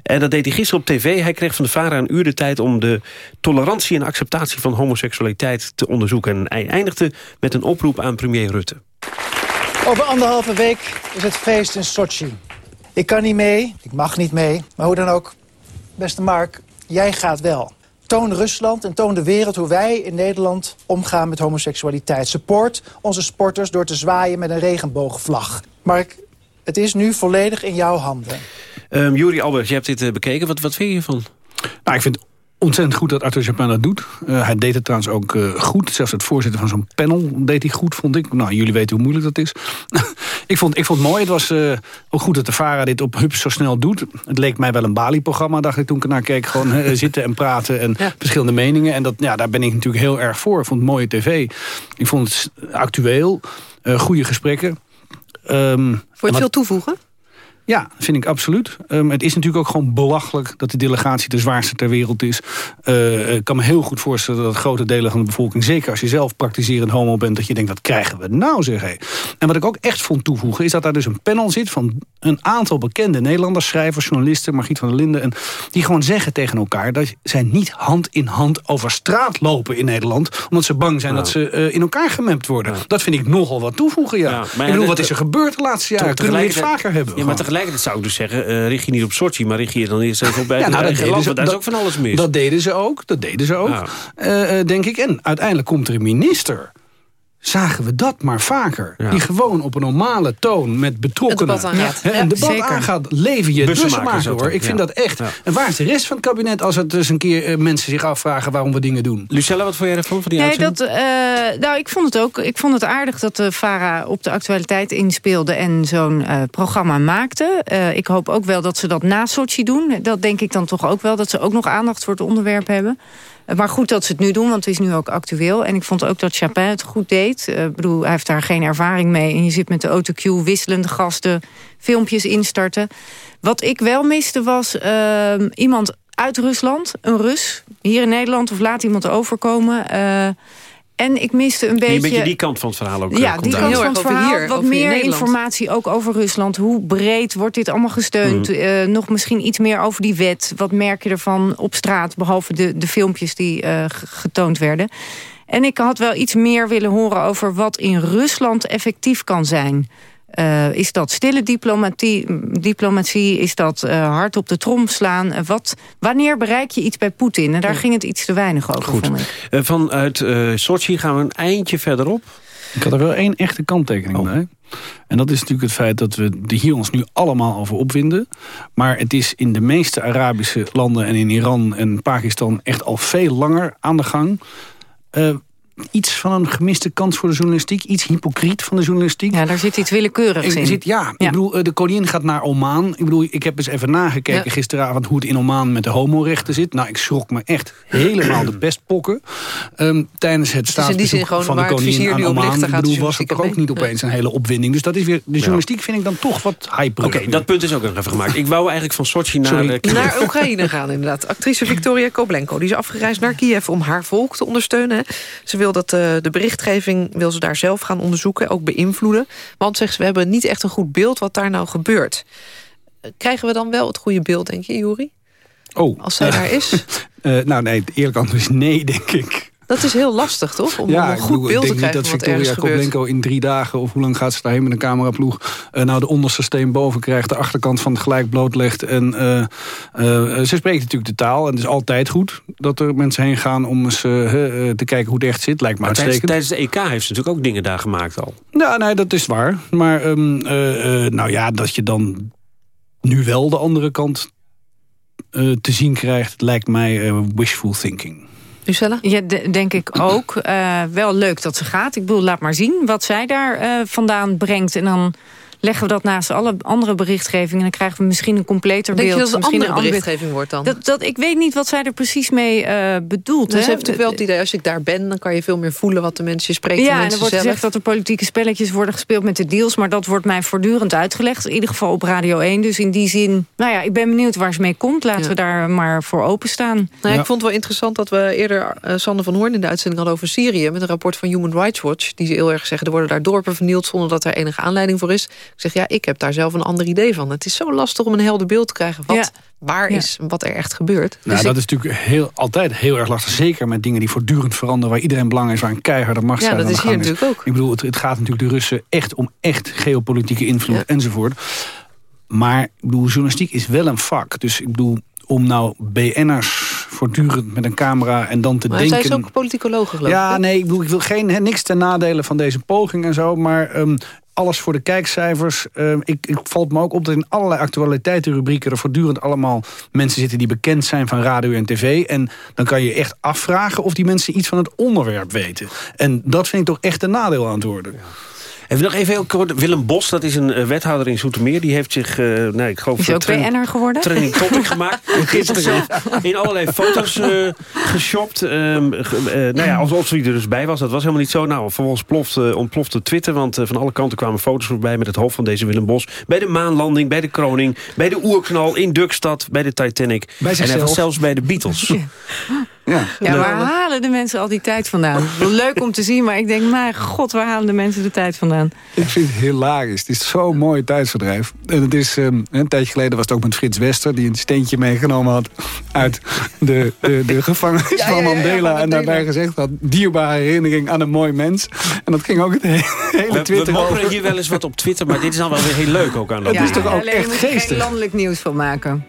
En dat deed hij gisteren op tv. Hij kreeg van de VARA een uur de tijd... om de tolerantie en acceptatie van homoseksualiteit te onderzoeken. En hij eindigde met een oproep aan premier Rutte. Over anderhalve week is het feest in Sochi. Ik kan niet mee, ik mag niet mee, maar hoe dan ook. Beste Mark, jij gaat wel. Toon Rusland en toon de wereld hoe wij in Nederland omgaan met homoseksualiteit. Support onze sporters door te zwaaien met een regenboogvlag. Mark, het is nu volledig in jouw handen. Um, Juri Albert, je hebt dit eh, bekeken. Wat, wat vind je hiervan? Nou, ik vind het ontzettend goed dat Arthur Japin dat doet. Eh, hij deed het trouwens ook eh, goed. Zelfs het voorzitter van zo'n panel deed hij goed, vond ik. Nou, jullie weten hoe moeilijk dat is. [LAUGHS] ik, vond, ik vond het mooi. Het was eh, ook goed dat de VARA dit op Hups zo snel doet. Het leek mij wel een Bali-programma, dacht ik toen ik ernaar keek. Gewoon zitten en praten en [LAUGHS] verschillende meningen. En dat, ja, daar ben ik natuurlijk heel erg voor. Ik vond het mooie tv. Ik vond het actueel. goede gesprekken. Ehm, Voor je het veel toevoegen? Ja, vind ik absoluut. Um, het is natuurlijk ook gewoon belachelijk dat de delegatie de zwaarste ter wereld is. Uh, ik kan me heel goed voorstellen dat grote delen van de bevolking... zeker als je zelf praktiserend homo bent, dat je denkt... wat krijgen we nou, zeg hé. En wat ik ook echt vond toevoegen... is dat daar dus een panel zit van een aantal bekende Nederlanders... schrijvers, journalisten, Margriet van der Linden... En die gewoon zeggen tegen elkaar... dat zij niet hand in hand over straat lopen in Nederland... omdat ze bang zijn dat ze uh, in elkaar gememd worden. Dat vind ik nogal wat toevoegen, ja. ja maar ik bedoel, wat is er gebeurd de laatste jaren? Kunnen we het vaker hebben? Ja, maar tegelijkertijd zou ik dus zeggen... Uh, richt je niet op Sochi, maar richt je dan eerst even op bij ja, nou, eigen land. Ze, daar is ook van alles mis. Dat deden ze ook, dat deden ze ook, ja. uh, denk ik. En uiteindelijk komt er een minister zagen we dat maar vaker. Die gewoon op een normale toon met betrokkenen... Een debat aangaat. een debat aangaat, leven je maken hoor. Ik vind dat echt. En waar is de rest van het kabinet als het dus een keer uh, mensen zich afvragen waarom we dingen doen? Lucella, wat vond jij ervan? Van die nee, dat, uh, nou, ik vond het ook. Ik vond het aardig dat de VARA op de actualiteit inspeelde en zo'n uh, programma maakte. ik hoop ook wel dat ze dat na Sochi doen. Dat denk ik dan toch ook wel, dat ze ook nog aandacht voor het onderwerp hebben. Maar goed dat ze het nu doen, want het is nu ook actueel. En ik vond ook dat Chapin het goed deed. Uh, bedoel, hij heeft daar geen ervaring mee. En je zit met de autocue wisselende gasten, filmpjes instarten. Wat ik wel miste was uh, iemand uit Rusland, een Rus, hier in Nederland... of laat iemand overkomen... Uh, en ik miste een beetje... Een beetje die kant van het verhaal ook. Ja, die kant van het verhaal. Hier, wat meer informatie ook over Rusland. Hoe breed wordt dit allemaal gesteund? Mm. Uh, nog misschien iets meer over die wet. Wat merk je ervan op straat? Behalve de, de filmpjes die uh, getoond werden. En ik had wel iets meer willen horen over wat in Rusland effectief kan zijn. Uh, is dat stille diplomatie? diplomatie is dat uh, hard op de trom slaan? Uh, wat, wanneer bereik je iets bij Poetin? En daar ging het iets te weinig over, Goed. vanuit Sochi gaan we een eindje verderop. Ik had er wel één echte kanttekening oh. bij. En dat is natuurlijk het feit dat we hier ons nu allemaal over opwinden. Maar het is in de meeste Arabische landen en in Iran en Pakistan... echt al veel langer aan de gang iets van een gemiste kans voor de journalistiek. Iets hypocriet van de journalistiek. Ja, daar zit iets willekeurigs in. Zit, ja, ik bedoel, eh, de koningin gaat naar Oman. Ik bedoel, ik heb eens even nagekeken gisteravond... hoe het in Oman met de homorechten zit. Nou, ik schrok me echt helemaal de pestpokken. Um, tijdens het staatsbezoek van de koningin aan Oman. Ik bedoel, was het toch ook niet opeens een hele opwinding. Dus dat is weer, de journalistiek vind ik dan toch wat hyper. Oké, dat punt is ook nog even gemaakt. Ik wou eigenlijk van Sochi naar... Uh, naar Oekraïne gaan, inderdaad. Actrice Victoria Koblenko, die is afgereisd naar Kiev... om haar volk te ondersteunen. Ze wil dat uh, de berichtgeving wil ze daar zelf gaan onderzoeken, ook beïnvloeden. Want zegt ze, we hebben niet echt een goed beeld wat daar nou gebeurt. Krijgen we dan wel het goede beeld, denk je, Juri? Oh. Als zij [LAUGHS] daar is? Uh, nou nee, het eerlijk antwoord is nee, denk ik. Dat is heel lastig, toch? Om, ja, een goed beeld te krijgen Ik denk niet dat Victoria Koblenko in drie dagen... of hoe lang gaat ze daarheen met een cameraploeg... Uh, nou de onderste steen boven krijgt, de achterkant van het gelijk blootlegt. En uh, uh, ze spreekt natuurlijk de taal. En het is altijd goed dat er mensen heen gaan... om eens te kijken hoe het echt zit. Lijkt me maar uitstekend. Tijdens, de EK heeft ze natuurlijk ook dingen daar gemaakt al. Ja, nee, dat is waar. Maar um, nou ja, dat je dan nu wel de andere kant te zien krijgt... lijkt mij wishful thinking. Lucella? Ja, denk ik ook. Uh, wel leuk dat ze gaat. Ik bedoel, laat maar zien wat zij daar uh, vandaan brengt. En dan leggen we dat naast alle andere berichtgevingen... en dan krijgen we misschien een completer beeld. Denk je dat het een andere berichtgeving wordt dan? Dat, dat, ik weet niet wat zij er precies mee uh, bedoelt. Dus heeft natuurlijk wel het idee, als ik daar ben... dan kan je veel meer voelen wat de mensen spreken. Ja, en er wordt gezegd dat er politieke spelletjes worden gespeeld met de deals... maar dat wordt mij voortdurend uitgelegd. In ieder geval op Radio 1. Dus in die zin, nou ja, ik ben benieuwd waar ze mee komt. Laten ja. we daar maar voor openstaan. Nou, ja. Ik vond het wel interessant dat we eerder uh, Sander van Hoorn... in de uitzending hadden over Syrië... met een rapport van Human Rights Watch. Die ze heel erg zeggen, er worden daar dorpen vernield... zonder dat er enige aanleiding voor is. Ik zeg, ja, ik heb daar zelf een ander idee van. Het is zo lastig om een helder beeld te krijgen wat ja. waar is, ja. wat er echt gebeurt. Nou, dus dat is natuurlijk heel, altijd heel erg lastig. Zeker met dingen die voortdurend veranderen, waar iedereen belang is, waar een keiharde macht Ja, dat is hier natuurlijk ook. Ik bedoel, het, het, gaat natuurlijk de Russen echt om echt geopolitieke invloed ja. enzovoort. Maar ik bedoel, journalistiek is wel een vak. Dus ik bedoel, om nou BN'ers voortdurend met een camera en dan te maar denken... zij is ook politicoloog geloof Ja, nee, ik, bedoel, ik wil geen, he, niks ten nadele van deze poging en zo... maar um, alles voor de kijkcijfers. Uh, ik, ik valt me ook op dat in allerlei actualiteitenrubrieken... er voortdurend allemaal mensen zitten die bekend zijn van radio en tv. En dan kan je echt afvragen of die mensen iets van het onderwerp weten. En dat vind ik toch echt een nadeel aan het worden. Ja. Even nog even heel kort. Willem Bos, dat is een eh, wethouder in Zoetermeer. Die heeft zich, eh nee, ik geloof... Is hij ook training- BN'er geworden? Training topic gemaakt. [LAUGHS] Gisteren in allerlei foto's eh geshopt. Ehm, ge- eh, nou ja, alsof hij er dus bij was. Dat was helemaal niet zo. Nou, vervolgens plofte, ontplofte Twitter. Want van alle kanten kwamen foto's voorbij met het hoofd van deze Willem Bos. Bij de maanlanding, bij de kroning, bij de oerknal, in Dukstad, bij de Titanic. en hij zichzelf. was zelfs bij de Beatles. Ja. Ja, waar halen de mensen al die tijd vandaan? Wel leuk om te zien, maar ik denk, mijn god, waar halen de mensen de tijd vandaan? Ik vind het hilarisch. Het is zo'n mooi tijdsverdrijf. En het is, ehm, een tijdje geleden was het ook met Frits Wester... die een steentje meegenomen had uit de, de, de gevangenis Ja, ja, van ja, ja, Mandela... en daarbij gezegd had, dierbare herinnering aan een mooi mens. En dat ging ook het hele, hele We, we Twitter over. hier wel eens wat op Twitter, maar dit is dan wel weer heel leuk ook aan dat. Het is toch ook alleen echt moet je geen geestig? landelijk nieuws van maken.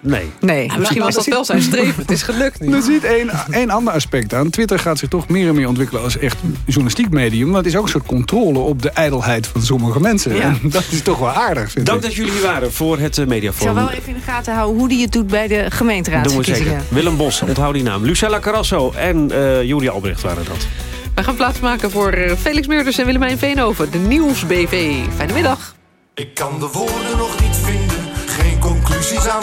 Nee. Nee. Misschien was dat wel zijn streven. Het is gelukt nu. Er zit één, één ander aspect aan. Twitter gaat zich toch meer en meer ontwikkelen als echt journalistiek medium. Maar het is ook een soort controle op de ijdelheid van sommige mensen. Ja. En dat is toch wel aardig, vind Dank ik. dat jullie hier waren voor het eh, Ik zou mediaforum. wel even in de gaten houden hoe die het doet bij de Doen we gemeenteraadsverkiezingen. zeker. Willem Bos, onthoud die naam. Lucella Carrasso en eh Juri Albrecht waren dat. We gaan plaatsmaken voor eh, Felix Meurders en Willemijn Veenhoven. De Nieuws BV. Fijne middag. Ik kan de woorden nog niet aan.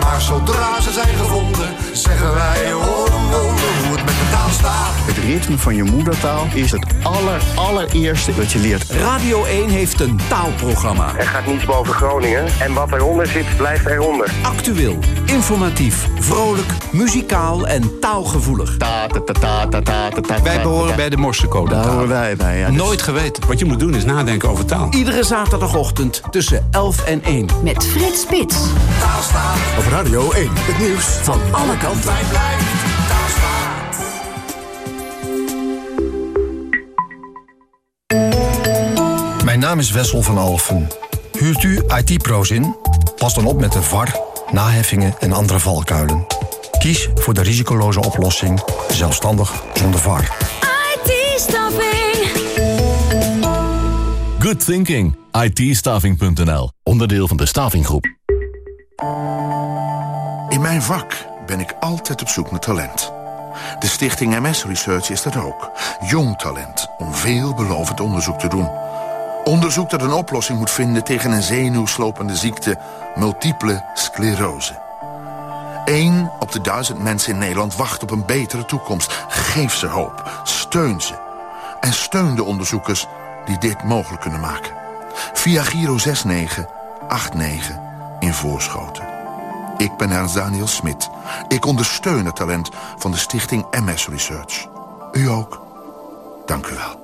Maar zodra ze zijn gevonden, zeggen wij wonder hoe het met de taal staat. Het ritme van je moedertaal is het aller, allereerste dat je leert. Radio 1 heeft een taalprogramma. Er gaat niets boven Groningen. En wat eronder zit, blijft eronder. Actueel, informatief, vrolijk, muzikaal en taalgevoelig. Wij behoren bij de Morsecode. Daar horen wij bij. Ja. Nooit geweten. Wat je moet doen is nadenken over taal. Iedere zaterdagochtend tussen 11 en 1. Met Frits Spits. Op Radio 1, het nieuws van alle kanten. Naam is Wessel van Alfen. Huurt u IT-pro's in? Pas dan op met de VAR, naheffingen en andere valkuilen. Kies voor de risicoloze oplossing, zelfstandig zonder VAR. IT-staffing. Good thinking. ITstaving.nl. Onderdeel van de Stavinggroep. In mijn vak ben ik altijd op zoek naar talent. De stichting MS Research is dat ook. Jong talent om veelbelovend onderzoek te doen. Onderzoek dat een oplossing moet vinden tegen een zenuwslopende ziekte... multiple sclerose. Eén op de duizend mensen in Nederland wacht op een betere toekomst. Geef ze hoop. Steun ze. En steun de onderzoekers die dit mogelijk kunnen maken. Via Giro 6989 in Voorschoten. Ik ben Ernst Daniel Smit. Ik ondersteun het talent van de stichting MS Research. U ook. Dank u wel.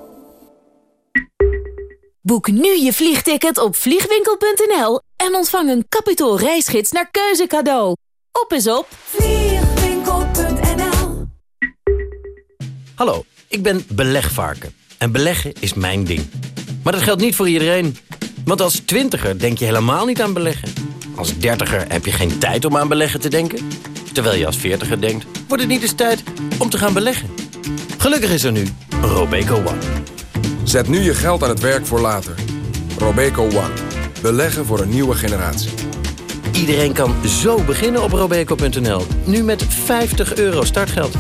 Boek nu je vliegticket op vliegwinkel.nl en ontvang een kapitaal reisgids naar keuze cadeau. Op is op vliegwinkel.nl Hallo, ik ben belegvarken. En beleggen is mijn ding. Maar dat geldt niet voor iedereen. Want als twintiger denk je helemaal niet aan beleggen. Als dertiger heb je geen tijd om aan beleggen te denken. Terwijl je als veertiger denkt, wordt het niet eens tijd om te gaan beleggen. Gelukkig is er nu Robeco One. Zet nu je geld aan het werk voor later. Robeco One. Beleggen voor een nieuwe generatie. Iedereen kan zo beginnen op robeco.nl. Nu met 50 euro startgeld.